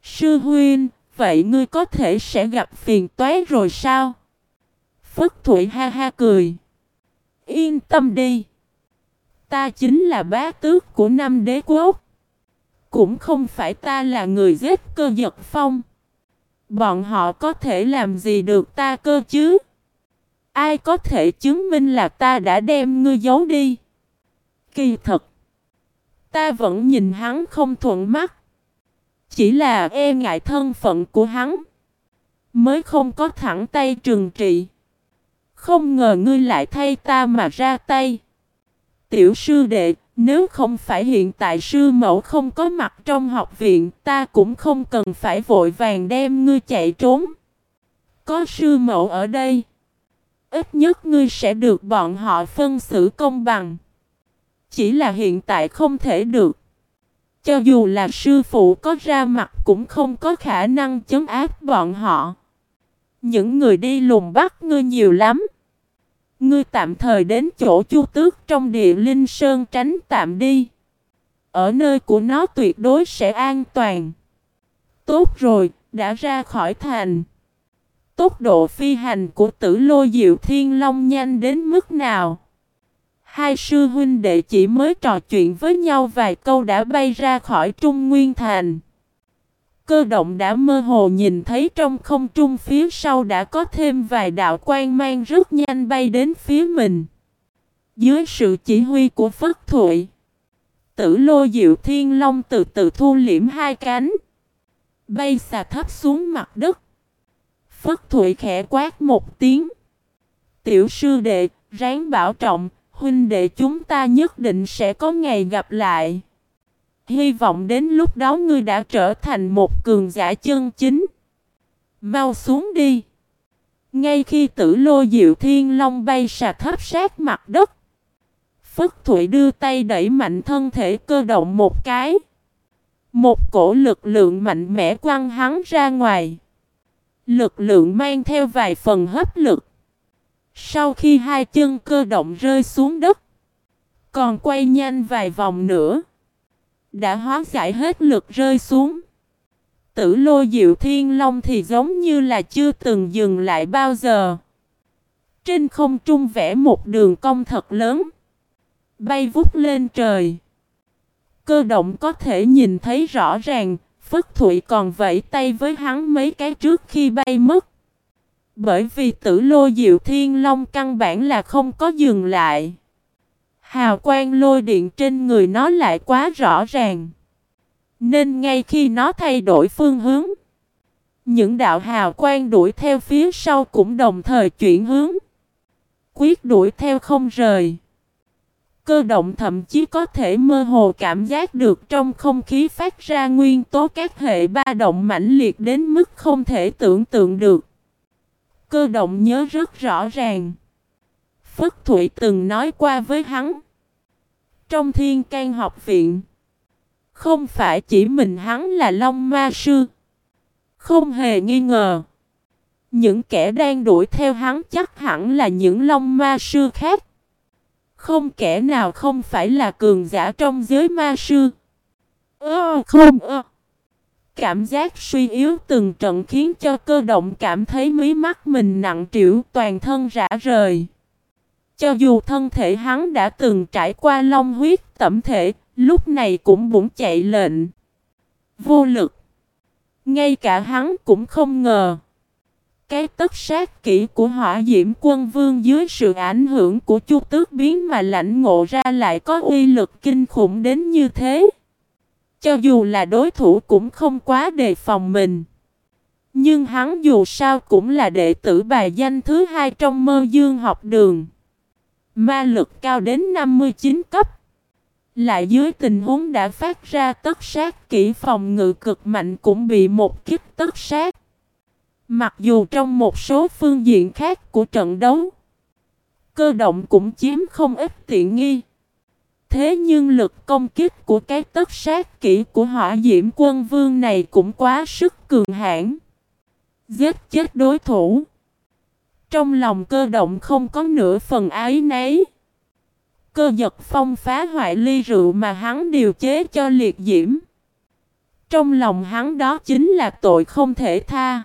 Sư huynh, vậy ngươi có thể sẽ gặp phiền toái rồi sao? Phất Thụy ha ha cười. Yên tâm đi. Ta chính là bá tước của năm đế quốc. Cũng không phải ta là người giết cơ giật phong. Bọn họ có thể làm gì được ta cơ chứ? Ai có thể chứng minh là ta đã đem ngươi giấu đi? Kỳ thật. Ta vẫn nhìn hắn không thuận mắt. Chỉ là e ngại thân phận của hắn. Mới không có thẳng tay trừng trị. Không ngờ ngươi lại thay ta mà ra tay. Tiểu sư đệ, nếu không phải hiện tại sư mẫu không có mặt trong học viện, ta cũng không cần phải vội vàng đem ngươi chạy trốn. Có sư mẫu ở đây. Ít nhất ngươi sẽ được bọn họ phân xử công bằng. Chỉ là hiện tại không thể được. Cho dù là sư phụ có ra mặt cũng không có khả năng chấn áp bọn họ. Những người đi lùng bắt ngươi nhiều lắm. Ngươi tạm thời đến chỗ chu tước trong địa linh sơn tránh tạm đi. Ở nơi của nó tuyệt đối sẽ an toàn. Tốt rồi, đã ra khỏi thành. Tốc độ phi hành của tử Lô diệu thiên long nhanh đến mức nào? Hai sư huynh đệ chỉ mới trò chuyện với nhau vài câu đã bay ra khỏi Trung Nguyên Thành. Cơ động đã mơ hồ nhìn thấy trong không trung phía sau đã có thêm vài đạo quan mang rất nhanh bay đến phía mình. Dưới sự chỉ huy của Phất Thụy, tử lô diệu thiên long từ từ thu liễm hai cánh, bay xà thấp xuống mặt đất. Phất Thụy khẽ quát một tiếng. Tiểu sư đệ, ráng bảo trọng, huynh đệ chúng ta nhất định sẽ có ngày gặp lại. Hy vọng đến lúc đó ngươi đã trở thành một cường giả chân chính. Mau xuống đi. Ngay khi tử lô diệu thiên long bay sà thấp sát mặt đất. Phất Thụy đưa tay đẩy mạnh thân thể cơ động một cái. Một cổ lực lượng mạnh mẽ quăng hắn ra ngoài. Lực lượng mang theo vài phần hấp lực. Sau khi hai chân cơ động rơi xuống đất. Còn quay nhanh vài vòng nữa. Đã hóa giải hết lực rơi xuống. Tử lô diệu thiên long thì giống như là chưa từng dừng lại bao giờ. Trên không trung vẽ một đường cong thật lớn. Bay vút lên trời. Cơ động có thể nhìn thấy rõ ràng, Phất Thụy còn vẫy tay với hắn mấy cái trước khi bay mất. Bởi vì tử lô diệu thiên long căn bản là không có dừng lại. Hào quang lôi điện trên người nó lại quá rõ ràng. Nên ngay khi nó thay đổi phương hướng, những đạo hào quang đuổi theo phía sau cũng đồng thời chuyển hướng. Quyết đuổi theo không rời. Cơ động thậm chí có thể mơ hồ cảm giác được trong không khí phát ra nguyên tố các hệ ba động mãnh liệt đến mức không thể tưởng tượng được. Cơ động nhớ rất rõ ràng. Phất Thụy từng nói qua với hắn. Trong thiên can học viện, không phải chỉ mình hắn là Long Ma Sư. Không hề nghi ngờ. Những kẻ đang đuổi theo hắn chắc hẳn là những Long Ma Sư khác. Không kẻ nào không phải là cường giả trong giới ma sư. Ơ không ơ. Cảm giác suy yếu từng trận khiến cho cơ động cảm thấy mí mắt mình nặng trĩu toàn thân rã rời. Cho dù thân thể hắn đã từng trải qua long huyết tẩm thể, lúc này cũng bụng chạy lệnh. Vô lực. Ngay cả hắn cũng không ngờ. cái tất sát kỹ của hỏa diễm quân vương dưới sự ảnh hưởng của chu tước biến mà lãnh ngộ ra lại có uy lực kinh khủng đến như thế. Cho dù là đối thủ cũng không quá đề phòng mình. Nhưng hắn dù sao cũng là đệ tử bài danh thứ hai trong mơ dương học đường. Ma lực cao đến 59 cấp. Lại dưới tình huống đã phát ra tất sát kỹ phòng ngự cực mạnh cũng bị một kích tất sát. Mặc dù trong một số phương diện khác của trận đấu, cơ động cũng chiếm không ít tiện nghi. Thế nhưng lực công kích của cái tất sát kỹ của hỏa diễm quân vương này cũng quá sức cường hãn. Giết chết đối thủ. Trong lòng cơ động không có nửa phần ái nấy. Cơ giật phong phá hoại ly rượu mà hắn điều chế cho liệt diễm. Trong lòng hắn đó chính là tội không thể tha.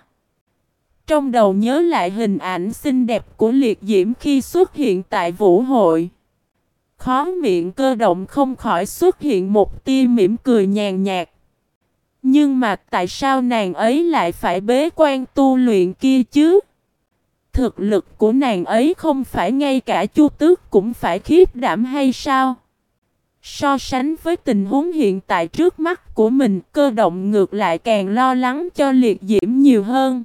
Trong đầu nhớ lại hình ảnh xinh đẹp của liệt diễm khi xuất hiện tại vũ hội. Khó miệng cơ động không khỏi xuất hiện một tia mỉm cười nhàn nhạt. Nhưng mà tại sao nàng ấy lại phải bế quan tu luyện kia chứ? Thực lực của nàng ấy không phải ngay cả chu tước cũng phải khiếp đảm hay sao? So sánh với tình huống hiện tại trước mắt của mình, cơ động ngược lại càng lo lắng cho liệt diễm nhiều hơn.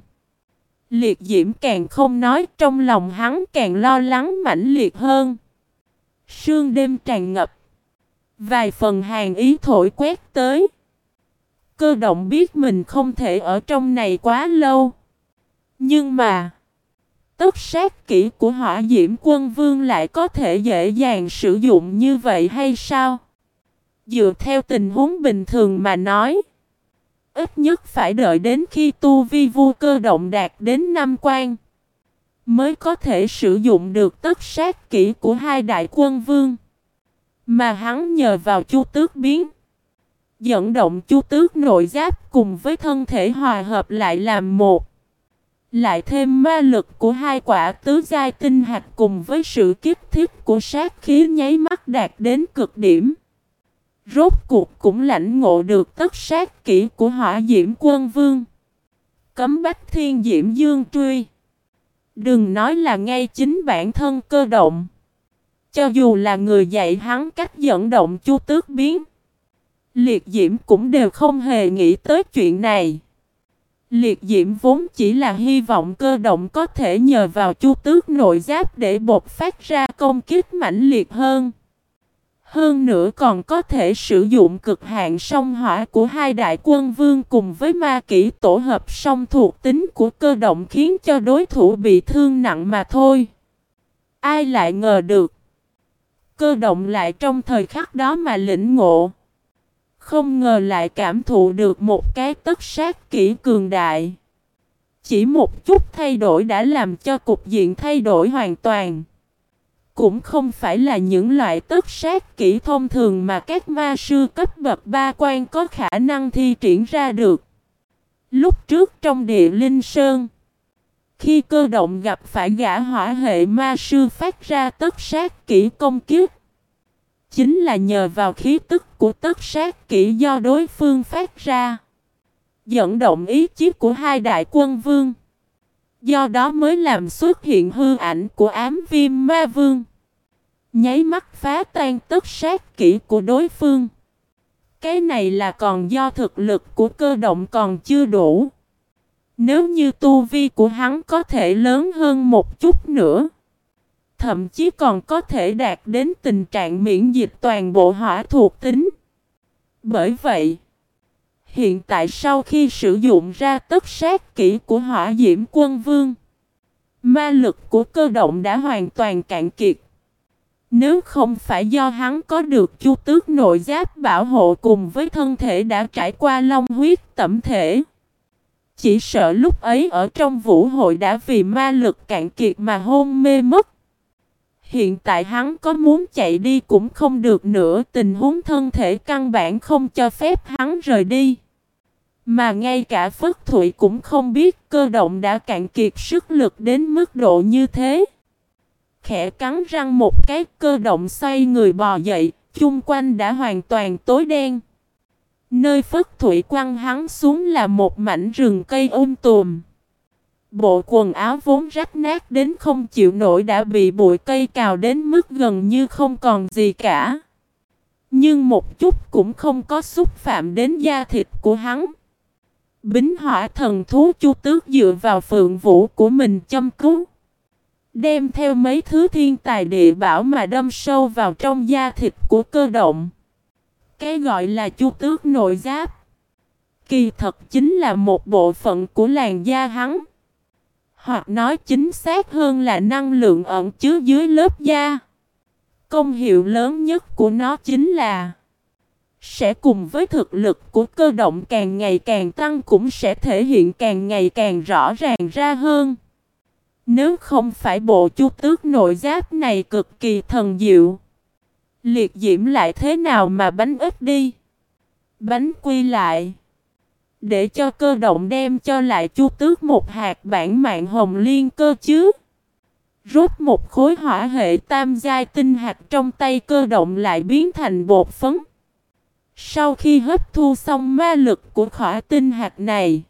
Liệt diễm càng không nói, trong lòng hắn càng lo lắng mãnh liệt hơn. Sương đêm tràn ngập. Vài phần hàng ý thổi quét tới. Cơ động biết mình không thể ở trong này quá lâu. Nhưng mà tất sát kỹ của hỏa diễm quân vương lại có thể dễ dàng sử dụng như vậy hay sao? Dựa theo tình huống bình thường mà nói, ít nhất phải đợi đến khi tu vi vu cơ động đạt đến năm quan, mới có thể sử dụng được tất sát kỹ của hai đại quân vương. Mà hắn nhờ vào chu tước biến, dẫn động chu tước nội giáp cùng với thân thể hòa hợp lại làm một. Lại thêm ma lực của hai quả tứ giai tinh hạt cùng với sự kiếp thiết của sát khí nháy mắt đạt đến cực điểm. Rốt cuộc cũng lãnh ngộ được tất sát kỹ của hỏa diễm quân vương. Cấm bách thiên diễm dương truy. Đừng nói là ngay chính bản thân cơ động. Cho dù là người dạy hắn cách dẫn động chu tước biến. Liệt diễm cũng đều không hề nghĩ tới chuyện này. Liệt diễm vốn chỉ là hy vọng cơ động có thể nhờ vào chu tước nội giáp để bột phát ra công kích mãnh liệt hơn. Hơn nữa còn có thể sử dụng cực hạn song hỏa của hai đại quân vương cùng với ma kỹ tổ hợp song thuộc tính của cơ động khiến cho đối thủ bị thương nặng mà thôi. Ai lại ngờ được. Cơ động lại trong thời khắc đó mà lĩnh ngộ. Không ngờ lại cảm thụ được một cái tất sát kỹ cường đại. Chỉ một chút thay đổi đã làm cho cục diện thay đổi hoàn toàn. Cũng không phải là những loại tất sát kỹ thông thường mà các ma sư cấp bậc ba quan có khả năng thi triển ra được. Lúc trước trong địa linh sơn, khi cơ động gặp phải gã hỏa hệ ma sư phát ra tất sát kỹ công kiếp, Chính là nhờ vào khí tức của tất sát kỹ do đối phương phát ra. Dẫn động ý chí của hai đại quân vương. Do đó mới làm xuất hiện hư ảnh của ám viêm ma vương. Nháy mắt phá tan tất sát kỹ của đối phương. Cái này là còn do thực lực của cơ động còn chưa đủ. Nếu như tu vi của hắn có thể lớn hơn một chút nữa thậm chí còn có thể đạt đến tình trạng miễn dịch toàn bộ hỏa thuộc tính. Bởi vậy, hiện tại sau khi sử dụng ra tất sát kỹ của hỏa diễm quân vương, ma lực của cơ động đã hoàn toàn cạn kiệt. Nếu không phải do hắn có được chu tước nội giáp bảo hộ cùng với thân thể đã trải qua long huyết tẩm thể. Chỉ sợ lúc ấy ở trong vũ hội đã vì ma lực cạn kiệt mà hôn mê mất. Hiện tại hắn có muốn chạy đi cũng không được nữa, tình huống thân thể căn bản không cho phép hắn rời đi. Mà ngay cả Phất Thụy cũng không biết cơ động đã cạn kiệt sức lực đến mức độ như thế. Khẽ cắn răng một cái cơ động xoay người bò dậy, chung quanh đã hoàn toàn tối đen. Nơi Phất Thụy quăng hắn xuống là một mảnh rừng cây ôm um tùm. Bộ quần áo vốn rách nát đến không chịu nổi đã bị bụi cây cào đến mức gần như không còn gì cả. Nhưng một chút cũng không có xúc phạm đến da thịt của hắn. Bính hỏa thần thú chu tước dựa vào phượng vũ của mình châm cứu. Đem theo mấy thứ thiên tài địa bảo mà đâm sâu vào trong da thịt của cơ động. Cái gọi là chu tước nội giáp. Kỳ thật chính là một bộ phận của làn da hắn. Hoặc nói chính xác hơn là năng lượng ẩn chứa dưới lớp da. Công hiệu lớn nhất của nó chính là sẽ cùng với thực lực của cơ động càng ngày càng tăng cũng sẽ thể hiện càng ngày càng rõ ràng ra hơn. Nếu không phải bộ chu tước nội giáp này cực kỳ thần diệu. Liệt diễm lại thế nào mà bánh ít đi. Bánh quy lại. Để cho cơ động đem cho lại chu tước một hạt bản mạng hồng liên cơ chứ. rút một khối hỏa hệ tam giai tinh hạt trong tay cơ động lại biến thành bột phấn. Sau khi hấp thu xong ma lực của khỏa tinh hạt này,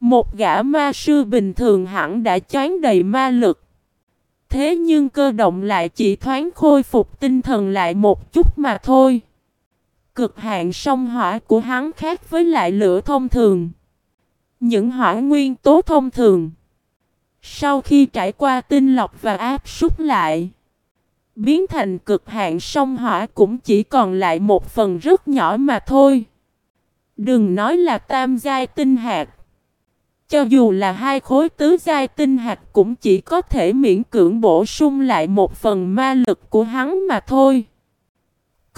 một gã ma sư bình thường hẳn đã choán đầy ma lực. Thế nhưng cơ động lại chỉ thoáng khôi phục tinh thần lại một chút mà thôi. Cực hạn sông hỏa của hắn khác với lại lửa thông thường. Những hỏa nguyên tố thông thường. Sau khi trải qua tinh lọc và áp súc lại, biến thành cực hạn sông hỏa cũng chỉ còn lại một phần rất nhỏ mà thôi. Đừng nói là tam giai tinh hạt. Cho dù là hai khối tứ giai tinh hạt cũng chỉ có thể miễn cưỡng bổ sung lại một phần ma lực của hắn mà thôi.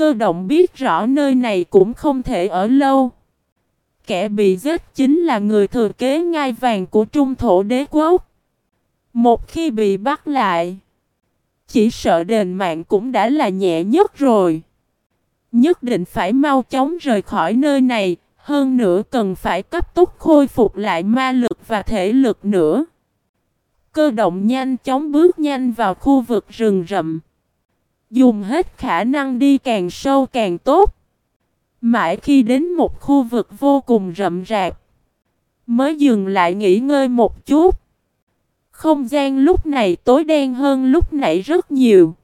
Cơ động biết rõ nơi này cũng không thể ở lâu. Kẻ bị giết chính là người thừa kế ngai vàng của trung thổ đế quốc. Một khi bị bắt lại, chỉ sợ đền mạng cũng đã là nhẹ nhất rồi. Nhất định phải mau chóng rời khỏi nơi này, hơn nữa cần phải cấp tốc khôi phục lại ma lực và thể lực nữa. Cơ động nhanh chóng bước nhanh vào khu vực rừng rậm. Dùng hết khả năng đi càng sâu càng tốt. Mãi khi đến một khu vực vô cùng rậm rạp. Mới dừng lại nghỉ ngơi một chút. Không gian lúc này tối đen hơn lúc nãy rất nhiều.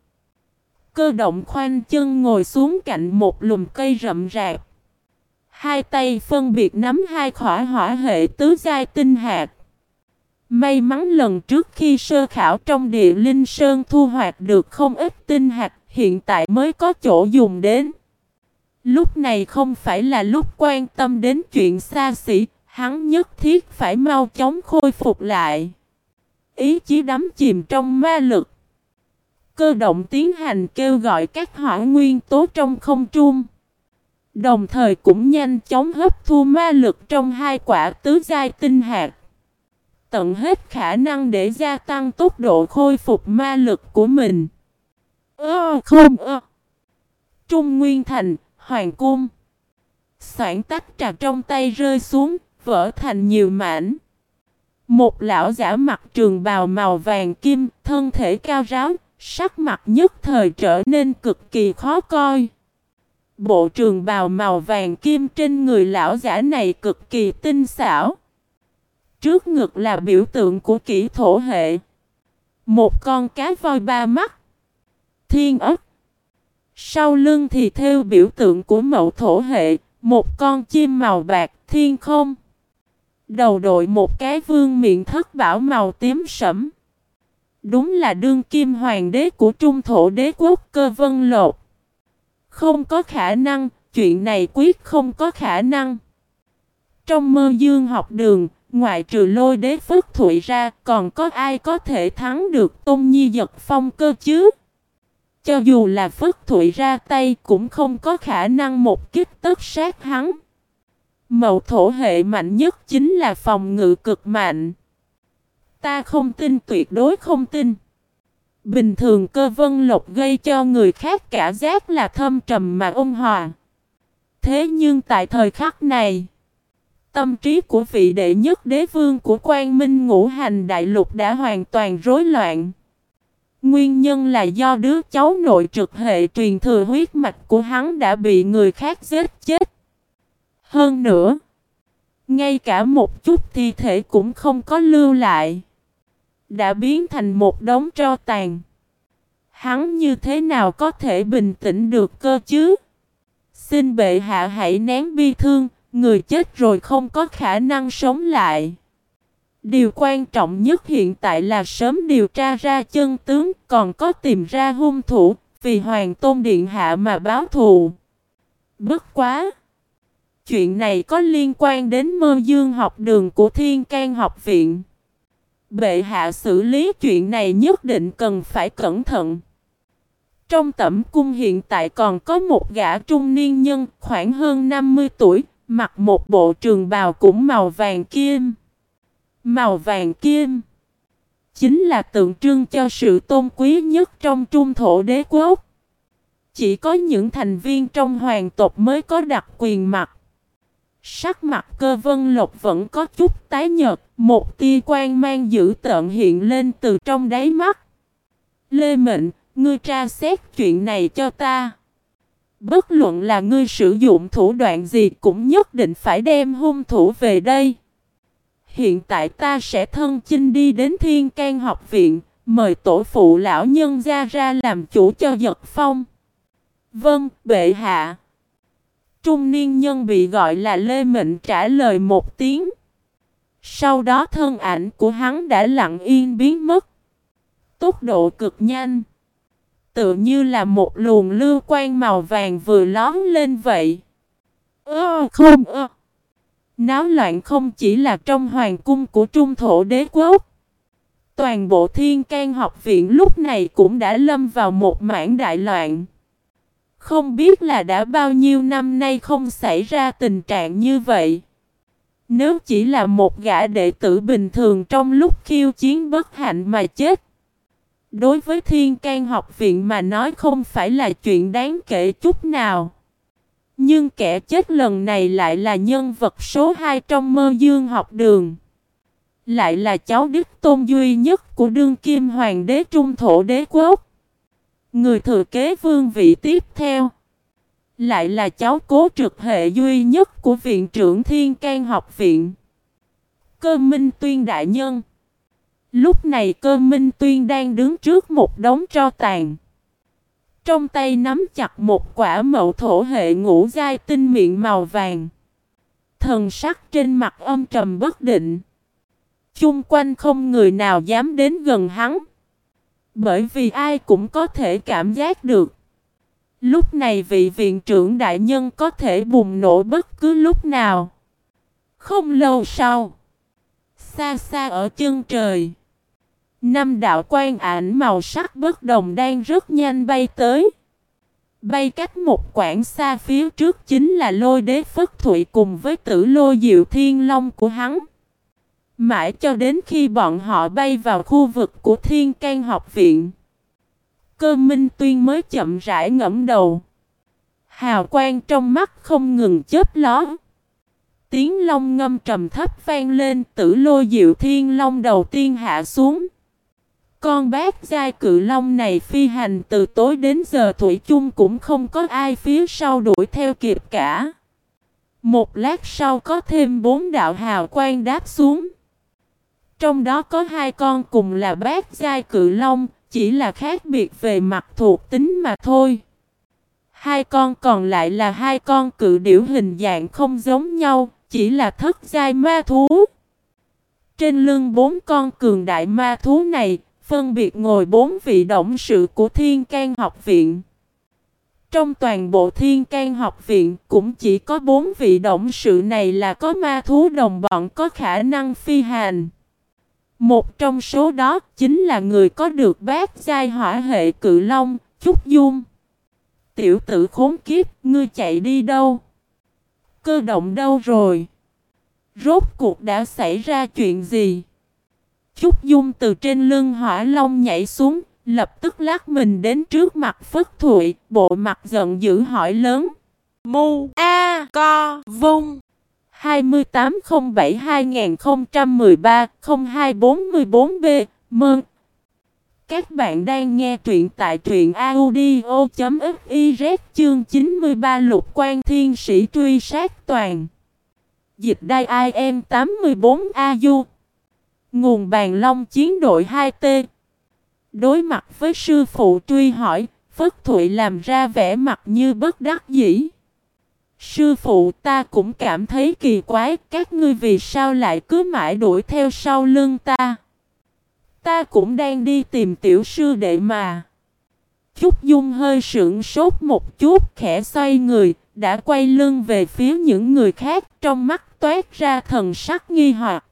Cơ động khoanh chân ngồi xuống cạnh một lùm cây rậm rạp. Hai tay phân biệt nắm hai khỏa hỏa hệ tứ giai tinh hạt. May mắn lần trước khi sơ khảo trong địa linh sơn thu hoạch được không ít tinh hạt, hiện tại mới có chỗ dùng đến. Lúc này không phải là lúc quan tâm đến chuyện xa xỉ, hắn nhất thiết phải mau chóng khôi phục lại. Ý chí đắm chìm trong ma lực. Cơ động tiến hành kêu gọi các hỏa nguyên tố trong không trung. Đồng thời cũng nhanh chóng hấp thu ma lực trong hai quả tứ giai tinh hạt. Tận hết khả năng để gia tăng tốc độ khôi phục ma lực của mình. Ơ không ơ. Trung Nguyên Thành, Hoàng Cung. Soạn tách trà trong tay rơi xuống, vỡ thành nhiều mảnh. Một lão giả mặt trường bào màu vàng kim, thân thể cao ráo, sắc mặt nhất thời trở nên cực kỳ khó coi. Bộ trường bào màu vàng kim trên người lão giả này cực kỳ tinh xảo. Trước ngực là biểu tượng của kỹ thổ hệ. Một con cá voi ba mắt. Thiên ấp. Sau lưng thì theo biểu tượng của mẫu thổ hệ. Một con chim màu bạc thiên không. Đầu đội một cái vương miệng thất bảo màu tím sẫm. Đúng là đương kim hoàng đế của trung thổ đế quốc cơ vân lột. Không có khả năng, chuyện này quyết không có khả năng. Trong mơ dương học đường, ngoại trừ lôi đế phất thụy ra, còn có ai có thể thắng được tôn nhi giật phong cơ chứ? Cho dù là phất thụy ra tay cũng không có khả năng một kích tất sát hắn. Mậu thổ hệ mạnh nhất chính là phòng ngự cực mạnh. Ta không tin tuyệt đối không tin. Bình thường cơ vân lộc gây cho người khác cả giác là thâm trầm mà ôn hòa. Thế nhưng tại thời khắc này, tâm trí của vị đệ nhất đế vương của quan minh ngũ hành đại lục đã hoàn toàn rối loạn. Nguyên nhân là do đứa cháu nội trực hệ truyền thừa huyết mạch của hắn đã bị người khác giết chết. Hơn nữa, Ngay cả một chút thi thể cũng không có lưu lại. Đã biến thành một đống tro tàn. Hắn như thế nào có thể bình tĩnh được cơ chứ? Xin bệ hạ hãy nén bi thương, người chết rồi không có khả năng sống lại. Điều quan trọng nhất hiện tại là sớm điều tra ra chân tướng, còn có tìm ra hung thủ, vì Hoàng Tôn Điện Hạ mà báo thù. Bất quá! Chuyện này có liên quan đến mơ dương học đường của Thiên can học viện. Bệ hạ xử lý chuyện này nhất định cần phải cẩn thận. Trong tẩm cung hiện tại còn có một gã trung niên nhân khoảng hơn 50 tuổi, mặc một bộ trường bào cũng màu vàng kim. Màu vàng kim chính là tượng trưng cho sự tôn quý nhất trong trung thổ đế quốc. Chỉ có những thành viên trong hoàng tộc mới có đặc quyền mặc. Sắc mặt cơ vân lộc vẫn có chút tái nhợt, một tia quan mang dữ tợn hiện lên từ trong đáy mắt. Lê Mệnh, ngươi tra xét chuyện này cho ta. Bất luận là ngươi sử dụng thủ đoạn gì cũng nhất định phải đem hung thủ về đây. Hiện tại ta sẽ thân chinh đi đến Thiên can học viện, mời tổ phụ lão nhân ra ra làm chủ cho giật phong. Vâng, bệ hạ. Trung niên nhân bị gọi là Lê Mệnh trả lời một tiếng. Sau đó thân ảnh của hắn đã lặng yên biến mất. Tốc độ cực nhanh. Tựa như là một luồng lưu quang màu vàng vừa lón lên vậy. Ơ không ơ. Náo loạn không chỉ là trong hoàng cung của trung thổ đế quốc. Toàn bộ thiên can học viện lúc này cũng đã lâm vào một mảng đại loạn. Không biết là đã bao nhiêu năm nay không xảy ra tình trạng như vậy. Nếu chỉ là một gã đệ tử bình thường trong lúc khiêu chiến bất hạnh mà chết. Đối với thiên can học viện mà nói không phải là chuyện đáng kể chút nào. Nhưng kẻ chết lần này lại là nhân vật số 2 trong mơ dương học đường. Lại là cháu đích tôn duy nhất của đương kim hoàng đế trung thổ đế quốc. Người thừa kế vương vị tiếp theo. Lại là cháu cố trực hệ duy nhất của viện trưởng thiên can học viện. Cơ minh tuyên đại nhân. Lúc này cơ minh tuyên đang đứng trước một đống tro tàn. Trong tay nắm chặt một quả mậu thổ hệ ngũ giai tinh miệng màu vàng. Thần sắc trên mặt âm trầm bất định. Chung quanh không người nào dám đến gần hắn. Bởi vì ai cũng có thể cảm giác được. Lúc này vị viện trưởng đại nhân có thể bùng nổ bất cứ lúc nào. Không lâu sau. Xa xa ở chân trời. Năm đạo quan ảnh màu sắc bất đồng đang rất nhanh bay tới. Bay cách một quãng xa phía trước chính là lôi đế phất thụy cùng với tử lôi diệu thiên long của hắn. Mãi cho đến khi bọn họ bay vào khu vực của thiên can học viện. Cơ minh tuyên mới chậm rãi ngẫm đầu. Hào quang trong mắt không ngừng chớp ló. Tiếng long ngâm trầm thấp vang lên, tử lôi diệu thiên long đầu tiên hạ xuống. Con bác giai cự long này phi hành từ tối đến giờ thủy chung cũng không có ai phía sau đuổi theo kịp cả. Một lát sau có thêm bốn đạo hào quang đáp xuống. Trong đó có hai con cùng là bác giai cự long, chỉ là khác biệt về mặt thuộc tính mà thôi. Hai con còn lại là hai con cự điểu hình dạng không giống nhau, chỉ là thất giai ma thú. Trên lưng bốn con cường đại ma thú này, phân biệt ngồi bốn vị động sự của Thiên can học viện. Trong toàn bộ Thiên can học viện cũng chỉ có bốn vị động sự này là có ma thú đồng bọn có khả năng phi hành. Một trong số đó chính là người có được bát giai hỏa hệ cự long, Trúc Dung. Tiểu tử khốn kiếp, ngươi chạy đi đâu? Cơ động đâu rồi? Rốt cuộc đã xảy ra chuyện gì? Trúc Dung từ trên lưng hỏa long nhảy xuống, lập tức lắc mình đến trước mặt Phất Thụy, bộ mặt giận dữ hỏi lớn. Mu A Co Vung. 2807-2013-0244B mừng Các bạn đang nghe truyện tại truyện audio.fiz chương 93 lục quan thiên sĩ truy sát toàn. Dịch đai IM 84AU Nguồn bàn long chiến đội 2T Đối mặt với sư phụ truy hỏi, Phất Thụy làm ra vẻ mặt như bất đắc dĩ. Sư phụ ta cũng cảm thấy kỳ quái, các ngươi vì sao lại cứ mãi đuổi theo sau lưng ta. Ta cũng đang đi tìm tiểu sư đệ mà. Trúc Dung hơi sững sốt một chút, khẽ xoay người, đã quay lưng về phía những người khác, trong mắt toát ra thần sắc nghi hoặc.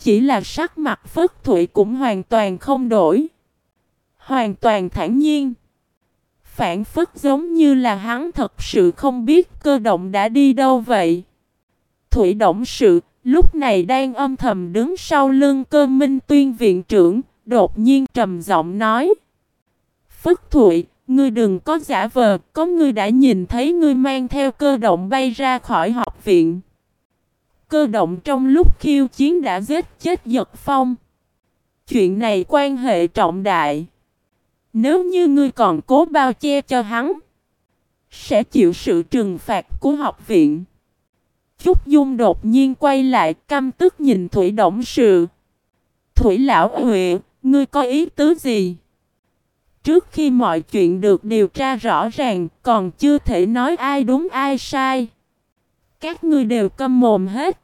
Chỉ là sắc mặt Phất Thụy cũng hoàn toàn không đổi. Hoàn toàn thản nhiên. Phản phất giống như là hắn thật sự không biết cơ động đã đi đâu vậy. Thủy động sự, lúc này đang âm thầm đứng sau lưng cơ minh tuyên viện trưởng, đột nhiên trầm giọng nói. Phất Thụy, ngươi đừng có giả vờ, có ngươi đã nhìn thấy ngươi mang theo cơ động bay ra khỏi học viện. Cơ động trong lúc khiêu chiến đã giết chết giật phong. Chuyện này quan hệ trọng đại. Nếu như ngươi còn cố bao che cho hắn, sẽ chịu sự trừng phạt của học viện. Trúc Dung đột nhiên quay lại căm tức nhìn Thủy Động Sự. Thủy Lão Huệ, ngươi có ý tứ gì? Trước khi mọi chuyện được điều tra rõ ràng, còn chưa thể nói ai đúng ai sai. Các ngươi đều câm mồm hết.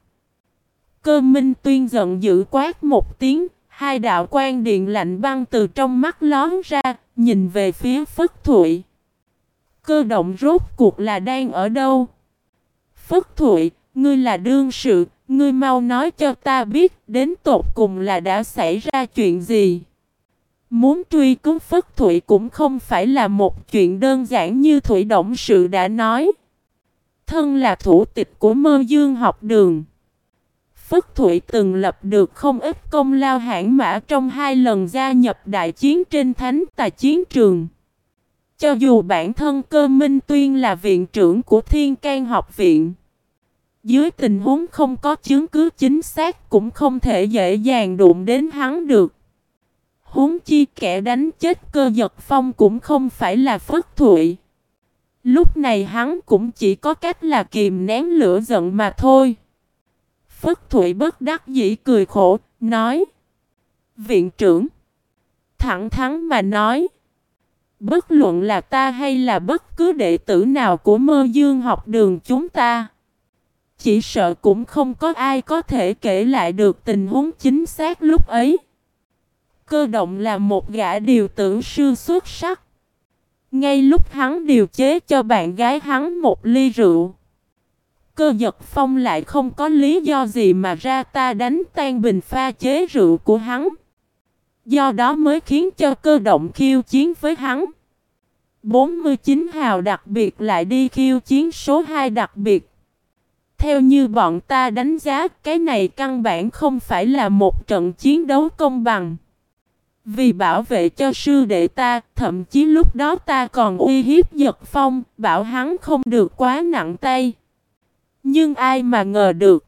Cơ minh tuyên giận dữ quát một tiếng, hai đạo quan điện lạnh băng từ trong mắt lón ra, nhìn về phía Phất Thụy. Cơ động rốt cuộc là đang ở đâu? Phất Thụy, ngươi là đương sự, ngươi mau nói cho ta biết đến tột cùng là đã xảy ra chuyện gì. Muốn truy cứu Phất Thụy cũng không phải là một chuyện đơn giản như thụy Động Sự đã nói. Thân là thủ tịch của mơ dương học đường. Phất Thụy từng lập được không ít công lao hãn mã trong hai lần gia nhập đại chiến trên thánh tài chiến trường. Cho dù bản thân cơ minh tuyên là viện trưởng của Thiên can học viện. Dưới tình huống không có chứng cứ chính xác cũng không thể dễ dàng đụng đến hắn được. Huống chi kẻ đánh chết cơ giật phong cũng không phải là Phất Thụy. Lúc này hắn cũng chỉ có cách là kìm nén lửa giận mà thôi. Phất Thụy bất đắc dĩ cười khổ, nói Viện trưởng Thẳng thắn mà nói Bất luận là ta hay là bất cứ đệ tử nào của mơ dương học đường chúng ta Chỉ sợ cũng không có ai có thể kể lại được tình huống chính xác lúc ấy Cơ động là một gã điều tử sư xuất sắc ngay lúc hắn điều chế cho bạn gái hắn một ly rượu Cơ giật phong lại không có lý do gì mà ra ta đánh tan bình pha chế rượu của hắn. Do đó mới khiến cho cơ động khiêu chiến với hắn. 49 hào đặc biệt lại đi khiêu chiến số 2 đặc biệt. Theo như bọn ta đánh giá, cái này căn bản không phải là một trận chiến đấu công bằng. Vì bảo vệ cho sư đệ ta, thậm chí lúc đó ta còn uy hiếp giật phong, bảo hắn không được quá nặng tay. Nhưng ai mà ngờ được.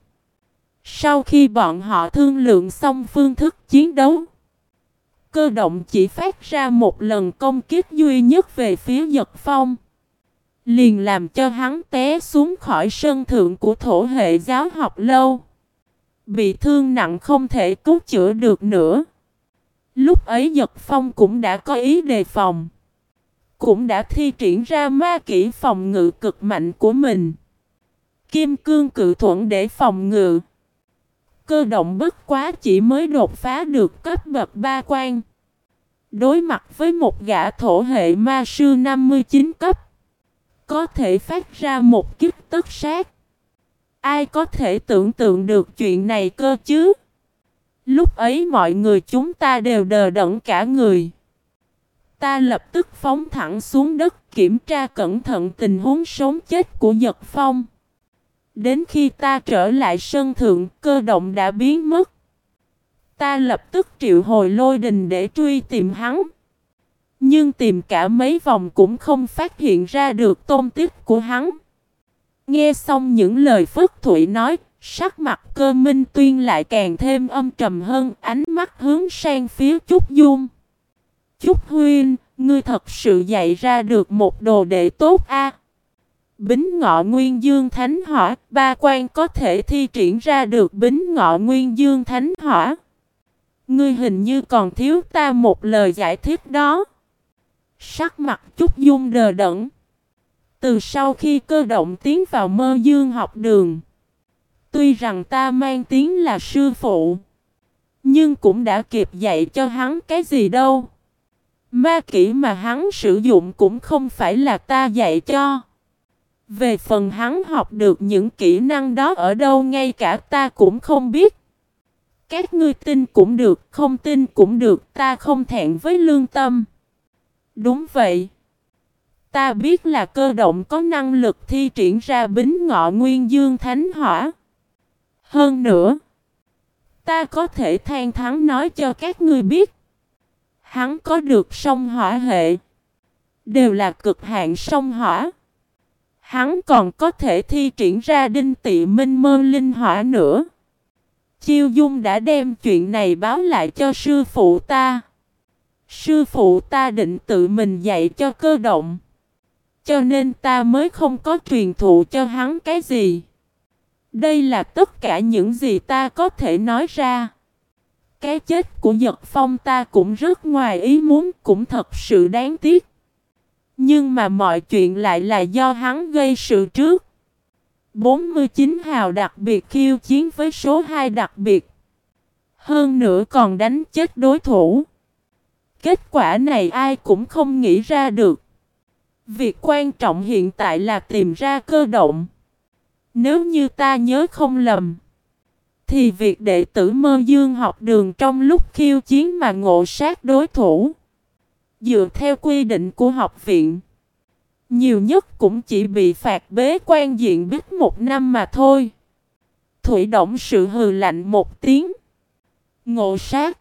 Sau khi bọn họ thương lượng xong phương thức chiến đấu, cơ động chỉ phát ra một lần công kích duy nhất về phía giật phong. Liền làm cho hắn té xuống khỏi sân thượng của thổ hệ giáo học lâu. Bị thương nặng không thể cứu chữa được nữa. Lúc ấy giật phong cũng đã có ý đề phòng. Cũng đã thi triển ra ma kỹ phòng ngự cực mạnh của mình. Kim cương cự thuận để phòng ngự. Cơ động bất quá chỉ mới đột phá được cấp bậc ba quan. Đối mặt với một gã thổ hệ ma sư 59 cấp. Có thể phát ra một kích tất sát. Ai có thể tưởng tượng được chuyện này cơ chứ? Lúc ấy mọi người chúng ta đều đờ đẫn cả người. Ta lập tức phóng thẳng xuống đất kiểm tra cẩn thận tình huống sống chết của Nhật Phong. Đến khi ta trở lại sân thượng, cơ động đã biến mất. Ta lập tức triệu hồi lôi đình để truy tìm hắn. Nhưng tìm cả mấy vòng cũng không phát hiện ra được tôn tích của hắn. Nghe xong những lời Phất Thụy nói, sắc mặt cơ minh tuyên lại càng thêm âm trầm hơn, ánh mắt hướng sang phía Trúc Dung. Trúc Huyên, ngươi thật sự dạy ra được một đồ đệ tốt a. Bính ngọ nguyên dương thánh hỏa, ba quan có thể thi triển ra được bính ngọ nguyên dương thánh hỏa. Ngươi hình như còn thiếu ta một lời giải thích đó. Sắc mặt Trúc dung đờ đẫn. Từ sau khi cơ động tiến vào mơ dương học đường. Tuy rằng ta mang tiếng là sư phụ. Nhưng cũng đã kịp dạy cho hắn cái gì đâu. Ma kỹ mà hắn sử dụng cũng không phải là ta dạy cho. Về phần hắn học được những kỹ năng đó ở đâu ngay cả ta cũng không biết. Các ngươi tin cũng được, không tin cũng được, ta không thẹn với lương tâm. Đúng vậy. Ta biết là cơ động có năng lực thi triển ra bính ngọ nguyên dương thánh hỏa. Hơn nữa, ta có thể than thắng nói cho các ngươi biết. Hắn có được sông hỏa hệ. Đều là cực hạn sông hỏa. Hắn còn có thể thi triển ra đinh tị minh mơ linh hỏa nữa. Chiêu Dung đã đem chuyện này báo lại cho sư phụ ta. Sư phụ ta định tự mình dạy cho cơ động. Cho nên ta mới không có truyền thụ cho hắn cái gì. Đây là tất cả những gì ta có thể nói ra. Cái chết của giật phong ta cũng rất ngoài ý muốn, cũng thật sự đáng tiếc. Nhưng mà mọi chuyện lại là do hắn gây sự trước. 49 hào đặc biệt khiêu chiến với số 2 đặc biệt. Hơn nữa còn đánh chết đối thủ. Kết quả này ai cũng không nghĩ ra được. Việc quan trọng hiện tại là tìm ra cơ động. Nếu như ta nhớ không lầm. Thì việc đệ tử mơ dương học đường trong lúc khiêu chiến mà ngộ sát đối thủ. Dựa theo quy định của học viện. Nhiều nhất cũng chỉ bị phạt bế quan diện biết một năm mà thôi. Thủy động sự hừ lạnh một tiếng. Ngộ sát.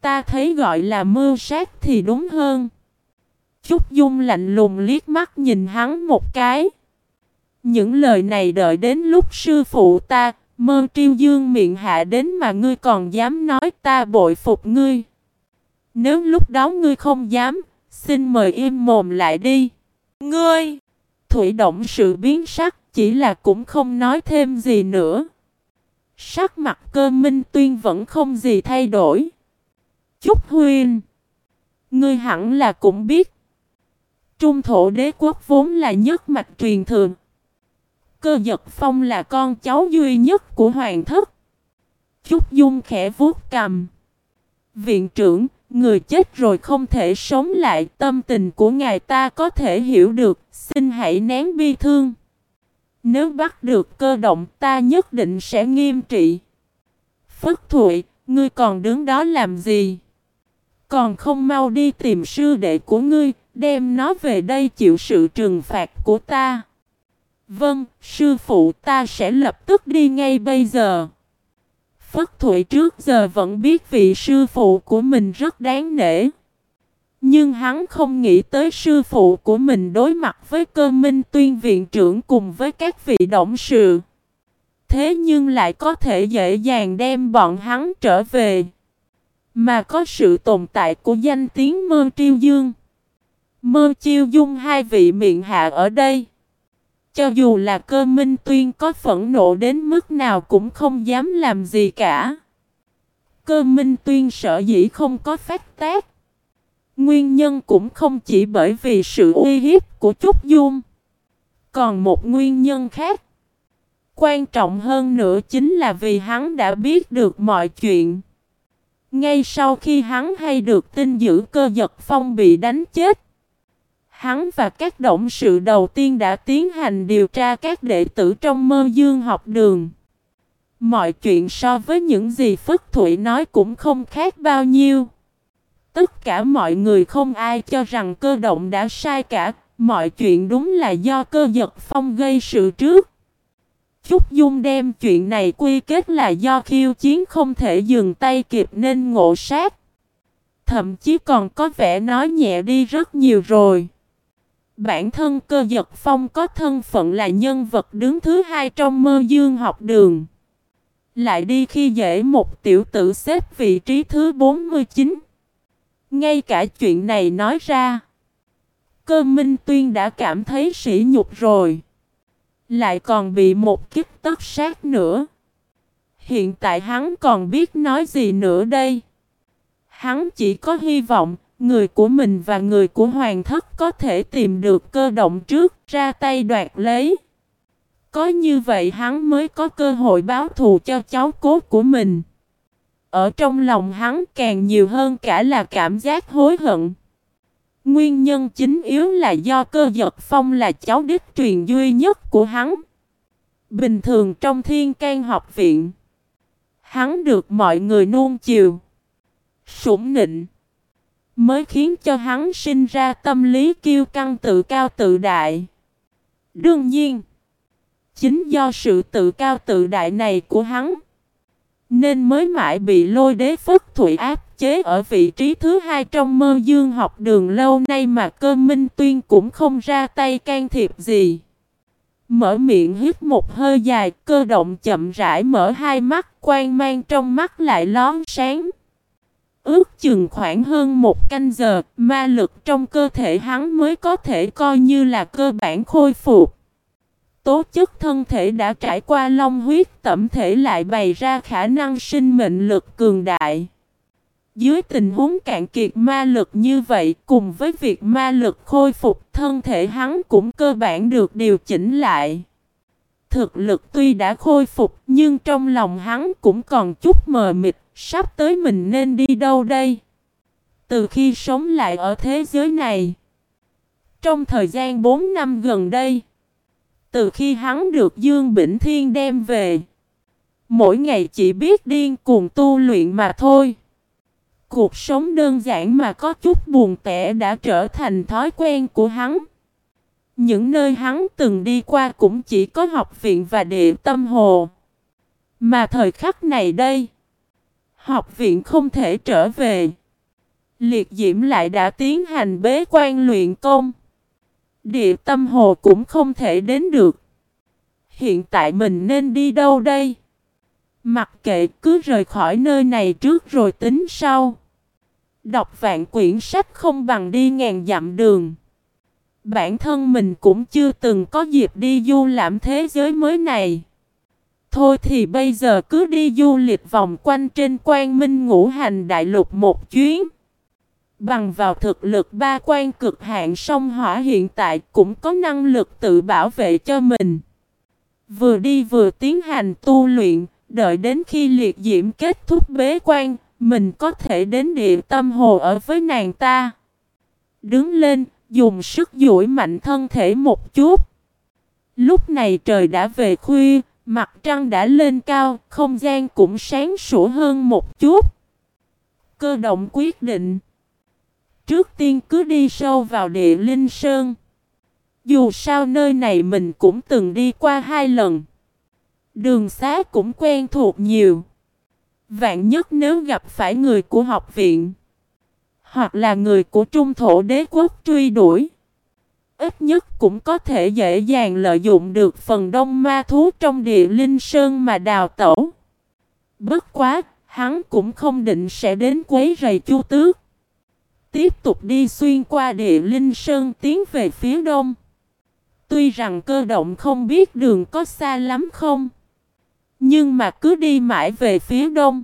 Ta thấy gọi là mưu sát thì đúng hơn. Trúc Dung lạnh lùng liếc mắt nhìn hắn một cái. Những lời này đợi đến lúc sư phụ ta, mơ triêu dương miệng hạ đến mà ngươi còn dám nói ta bội phục ngươi. Nếu lúc đó ngươi không dám, xin mời im mồm lại đi. Ngươi! Thủy động sự biến sắc, chỉ là cũng không nói thêm gì nữa. Sắc mặt cơ minh tuyên vẫn không gì thay đổi. Chúc huyên! Ngươi hẳn là cũng biết. Trung thổ đế quốc vốn là nhất mạch truyền thường. Cơ giật phong là con cháu duy nhất của hoàng thất. Chúc dung khẽ vuốt cầm. Viện trưởng, người chết rồi không thể sống lại. Tâm tình của ngài ta có thể hiểu được. Xin hãy nén bi thương. Nếu bắt được cơ động ta nhất định sẽ nghiêm trị. Phất Thụy, ngươi còn đứng đó làm gì? Còn không mau đi tìm sư đệ của ngươi, đem nó về đây chịu sự trừng phạt của ta. Vâng, sư phụ ta sẽ lập tức đi ngay bây giờ. Phất Thụy trước giờ vẫn biết vị sư phụ của mình rất đáng nể. Nhưng hắn không nghĩ tới sư phụ của mình đối mặt với cơ minh tuyên viện trưởng cùng với các vị động sự. Thế nhưng lại có thể dễ dàng đem bọn hắn trở về. Mà có sự tồn tại của danh tiếng mơ triêu dương. Mơ chiêu dung hai vị miệng hạ ở đây. Cho dù là cơ minh tuyên có phẫn nộ đến mức nào cũng không dám làm gì cả. Cơ minh tuyên sợ dĩ không có phát tác. Nguyên nhân cũng không chỉ bởi vì sự uy hiếp của Trúc Dung. Còn một nguyên nhân khác. Quan trọng hơn nữa chính là vì hắn đã biết được mọi chuyện. Ngay sau khi hắn hay được tin giữ cơ giật phong bị đánh chết. Hắn và các động sự đầu tiên đã tiến hành điều tra các đệ tử trong mơ dương học đường. Mọi chuyện so với những gì Phất Thụy nói cũng không khác bao nhiêu. Tất cả mọi người không ai cho rằng cơ động đã sai cả, mọi chuyện đúng là do cơ giật phong gây sự trước. Chúc Dung đem chuyện này quy kết là do khiêu chiến không thể dừng tay kịp nên ngộ sát. Thậm chí còn có vẻ nói nhẹ đi rất nhiều rồi. Bản thân cơ giật phong có thân phận là nhân vật đứng thứ hai trong mơ dương học đường. Lại đi khi dễ một tiểu tử xếp vị trí thứ 49. Ngay cả chuyện này nói ra. cơ minh tuyên đã cảm thấy sỉ nhục rồi. Lại còn bị một kiếp tất sát nữa. Hiện tại hắn còn biết nói gì nữa đây? Hắn chỉ có hy vọng, người của mình và người của hoàng thất có thể tìm được cơ động trước, ra tay đoạt lấy. Có như vậy hắn mới có cơ hội báo thù cho cháu cốt của mình. Ở trong lòng hắn càng nhiều hơn cả là cảm giác hối hận. Nguyên nhân chính yếu là do cơ giật phong là cháu đích truyền duy nhất của hắn. Bình thường trong thiên can học viện, hắn được mọi người nuông chiều, sủng nịnh, mới khiến cho hắn sinh ra tâm lý kiêu căng tự cao tự đại. Đương nhiên, chính do sự tự cao tự đại này của hắn, nên mới mãi bị lôi đế phất thủy áp chế ở vị trí thứ hai trong mơ dương học đường lâu nay mà cơ minh tuyên cũng không ra tay can thiệp gì. Mở miệng hít một hơi dài, cơ động chậm rãi mở hai mắt, quan mang trong mắt lại lón sáng. Ước chừng khoảng hơn một canh giờ, ma lực trong cơ thể hắn mới có thể coi như là cơ bản khôi phục. Tố chất thân thể đã trải qua long huyết tẩm thể lại bày ra khả năng sinh mệnh lực cường đại. Dưới tình huống cạn kiệt ma lực như vậy, cùng với việc ma lực khôi phục thân thể hắn cũng cơ bản được điều chỉnh lại. Thực lực tuy đã khôi phục nhưng trong lòng hắn cũng còn chút mờ mịt, sắp tới mình nên đi đâu đây? Từ khi sống lại ở thế giới này, trong thời gian 4 năm gần đây, từ khi hắn được Dương Bỉnh Thiên đem về, mỗi ngày chỉ biết điên cuồng tu luyện mà thôi. Cuộc sống đơn giản mà có chút buồn tẻ đã trở thành thói quen của hắn. Những nơi hắn từng đi qua cũng chỉ có học viện và địa tâm hồ. Mà thời khắc này đây, học viện không thể trở về. Liệt diễm lại đã tiến hành bế quan luyện công. Địa tâm hồ cũng không thể đến được. Hiện tại mình nên đi đâu đây? Mặc kệ, cứ rời khỏi nơi này trước rồi tính sau. Đọc vạn quyển sách không bằng đi ngàn dặm đường. Bản thân mình cũng chưa từng có dịp đi du lãm thế giới mới này. Thôi thì bây giờ cứ đi du lịch vòng quanh trên quan minh ngũ hành đại lục một chuyến. Bằng vào thực lực ba quan cực hạn sông hỏa hiện tại cũng có năng lực tự bảo vệ cho mình. Vừa đi vừa tiến hành tu luyện, đợi đến khi liệt diễm kết thúc bế quan, mình có thể đến địa tâm hồ ở với nàng ta. Đứng lên, dùng sức duỗi mạnh thân thể một chút. Lúc này trời đã về khuya, mặt trăng đã lên cao, không gian cũng sáng sủa hơn một chút. Cơ động quyết định. Trước tiên cứ đi sâu vào địa linh sơn. Dù sao nơi này mình cũng từng đi qua hai lần. Đường xá cũng quen thuộc nhiều. Vạn nhất nếu gặp phải người của học viện. Hoặc là người của trung thổ đế quốc truy đuổi. Ít nhất cũng có thể dễ dàng lợi dụng được phần đông ma thú trong địa linh sơn mà đào tẩu. Bất quá, hắn cũng không định sẽ đến quấy rầy chu tước. Tiếp tục đi xuyên qua địa linh sơn tiến về phía đông. Tuy rằng cơ động không biết đường có xa lắm không. Nhưng mà cứ đi mãi về phía đông.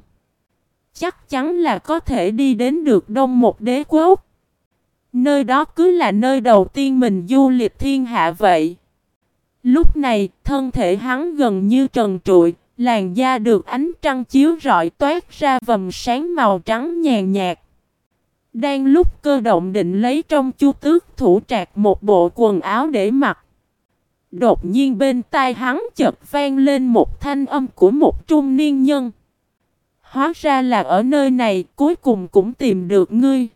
Chắc chắn là có thể đi đến được đông một đế quốc. Nơi đó cứ là nơi đầu tiên mình du lịch thiên hạ vậy. Lúc này, thân thể hắn gần như trần trụi, làn da được ánh trăng chiếu rọi toát ra vầng sáng màu trắng nhàn nhạt. Đang lúc cơ động định lấy trong chu tước thủ trạc một bộ quần áo để mặc. Đột nhiên bên tai hắn chợt vang lên một thanh âm của một trung niên nhân. Hóa ra là ở nơi này cuối cùng cũng tìm được ngươi.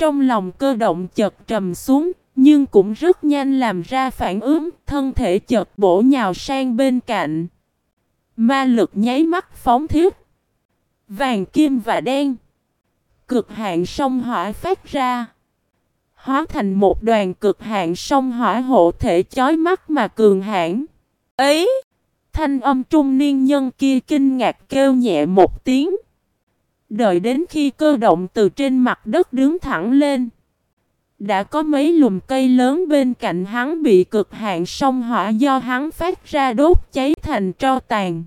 Trong lòng cơ động chợt trầm xuống, nhưng cũng rất nhanh làm ra phản ứng, thân thể chợt bổ nhào sang bên cạnh. Ma lực nháy mắt phóng thiết. Vàng kim và đen. Cực hạn sông hỏa phát ra. Hóa thành một đoàn cực hạn sông hỏa hộ thể chói mắt mà cường hãn. Ấy! Thanh âm trung niên nhân kia kinh ngạc kêu nhẹ một tiếng. Đợi đến khi cơ động từ trên mặt đất đứng thẳng lên. Đã có mấy lùm cây lớn bên cạnh hắn bị cực hạn sông hỏa do hắn phát ra đốt cháy thành tro tàn.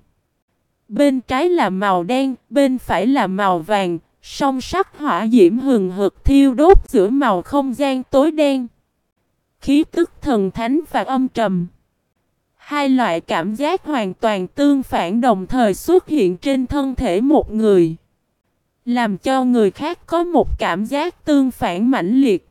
Bên trái là màu đen, bên phải là màu vàng, song sắc hỏa diễm hừng hực thiêu đốt giữa màu không gian tối đen. Khí tức thần thánh và âm trầm. Hai loại cảm giác hoàn toàn tương phản đồng thời xuất hiện trên thân thể một người. Làm cho người khác có một cảm giác tương phản mãnh liệt.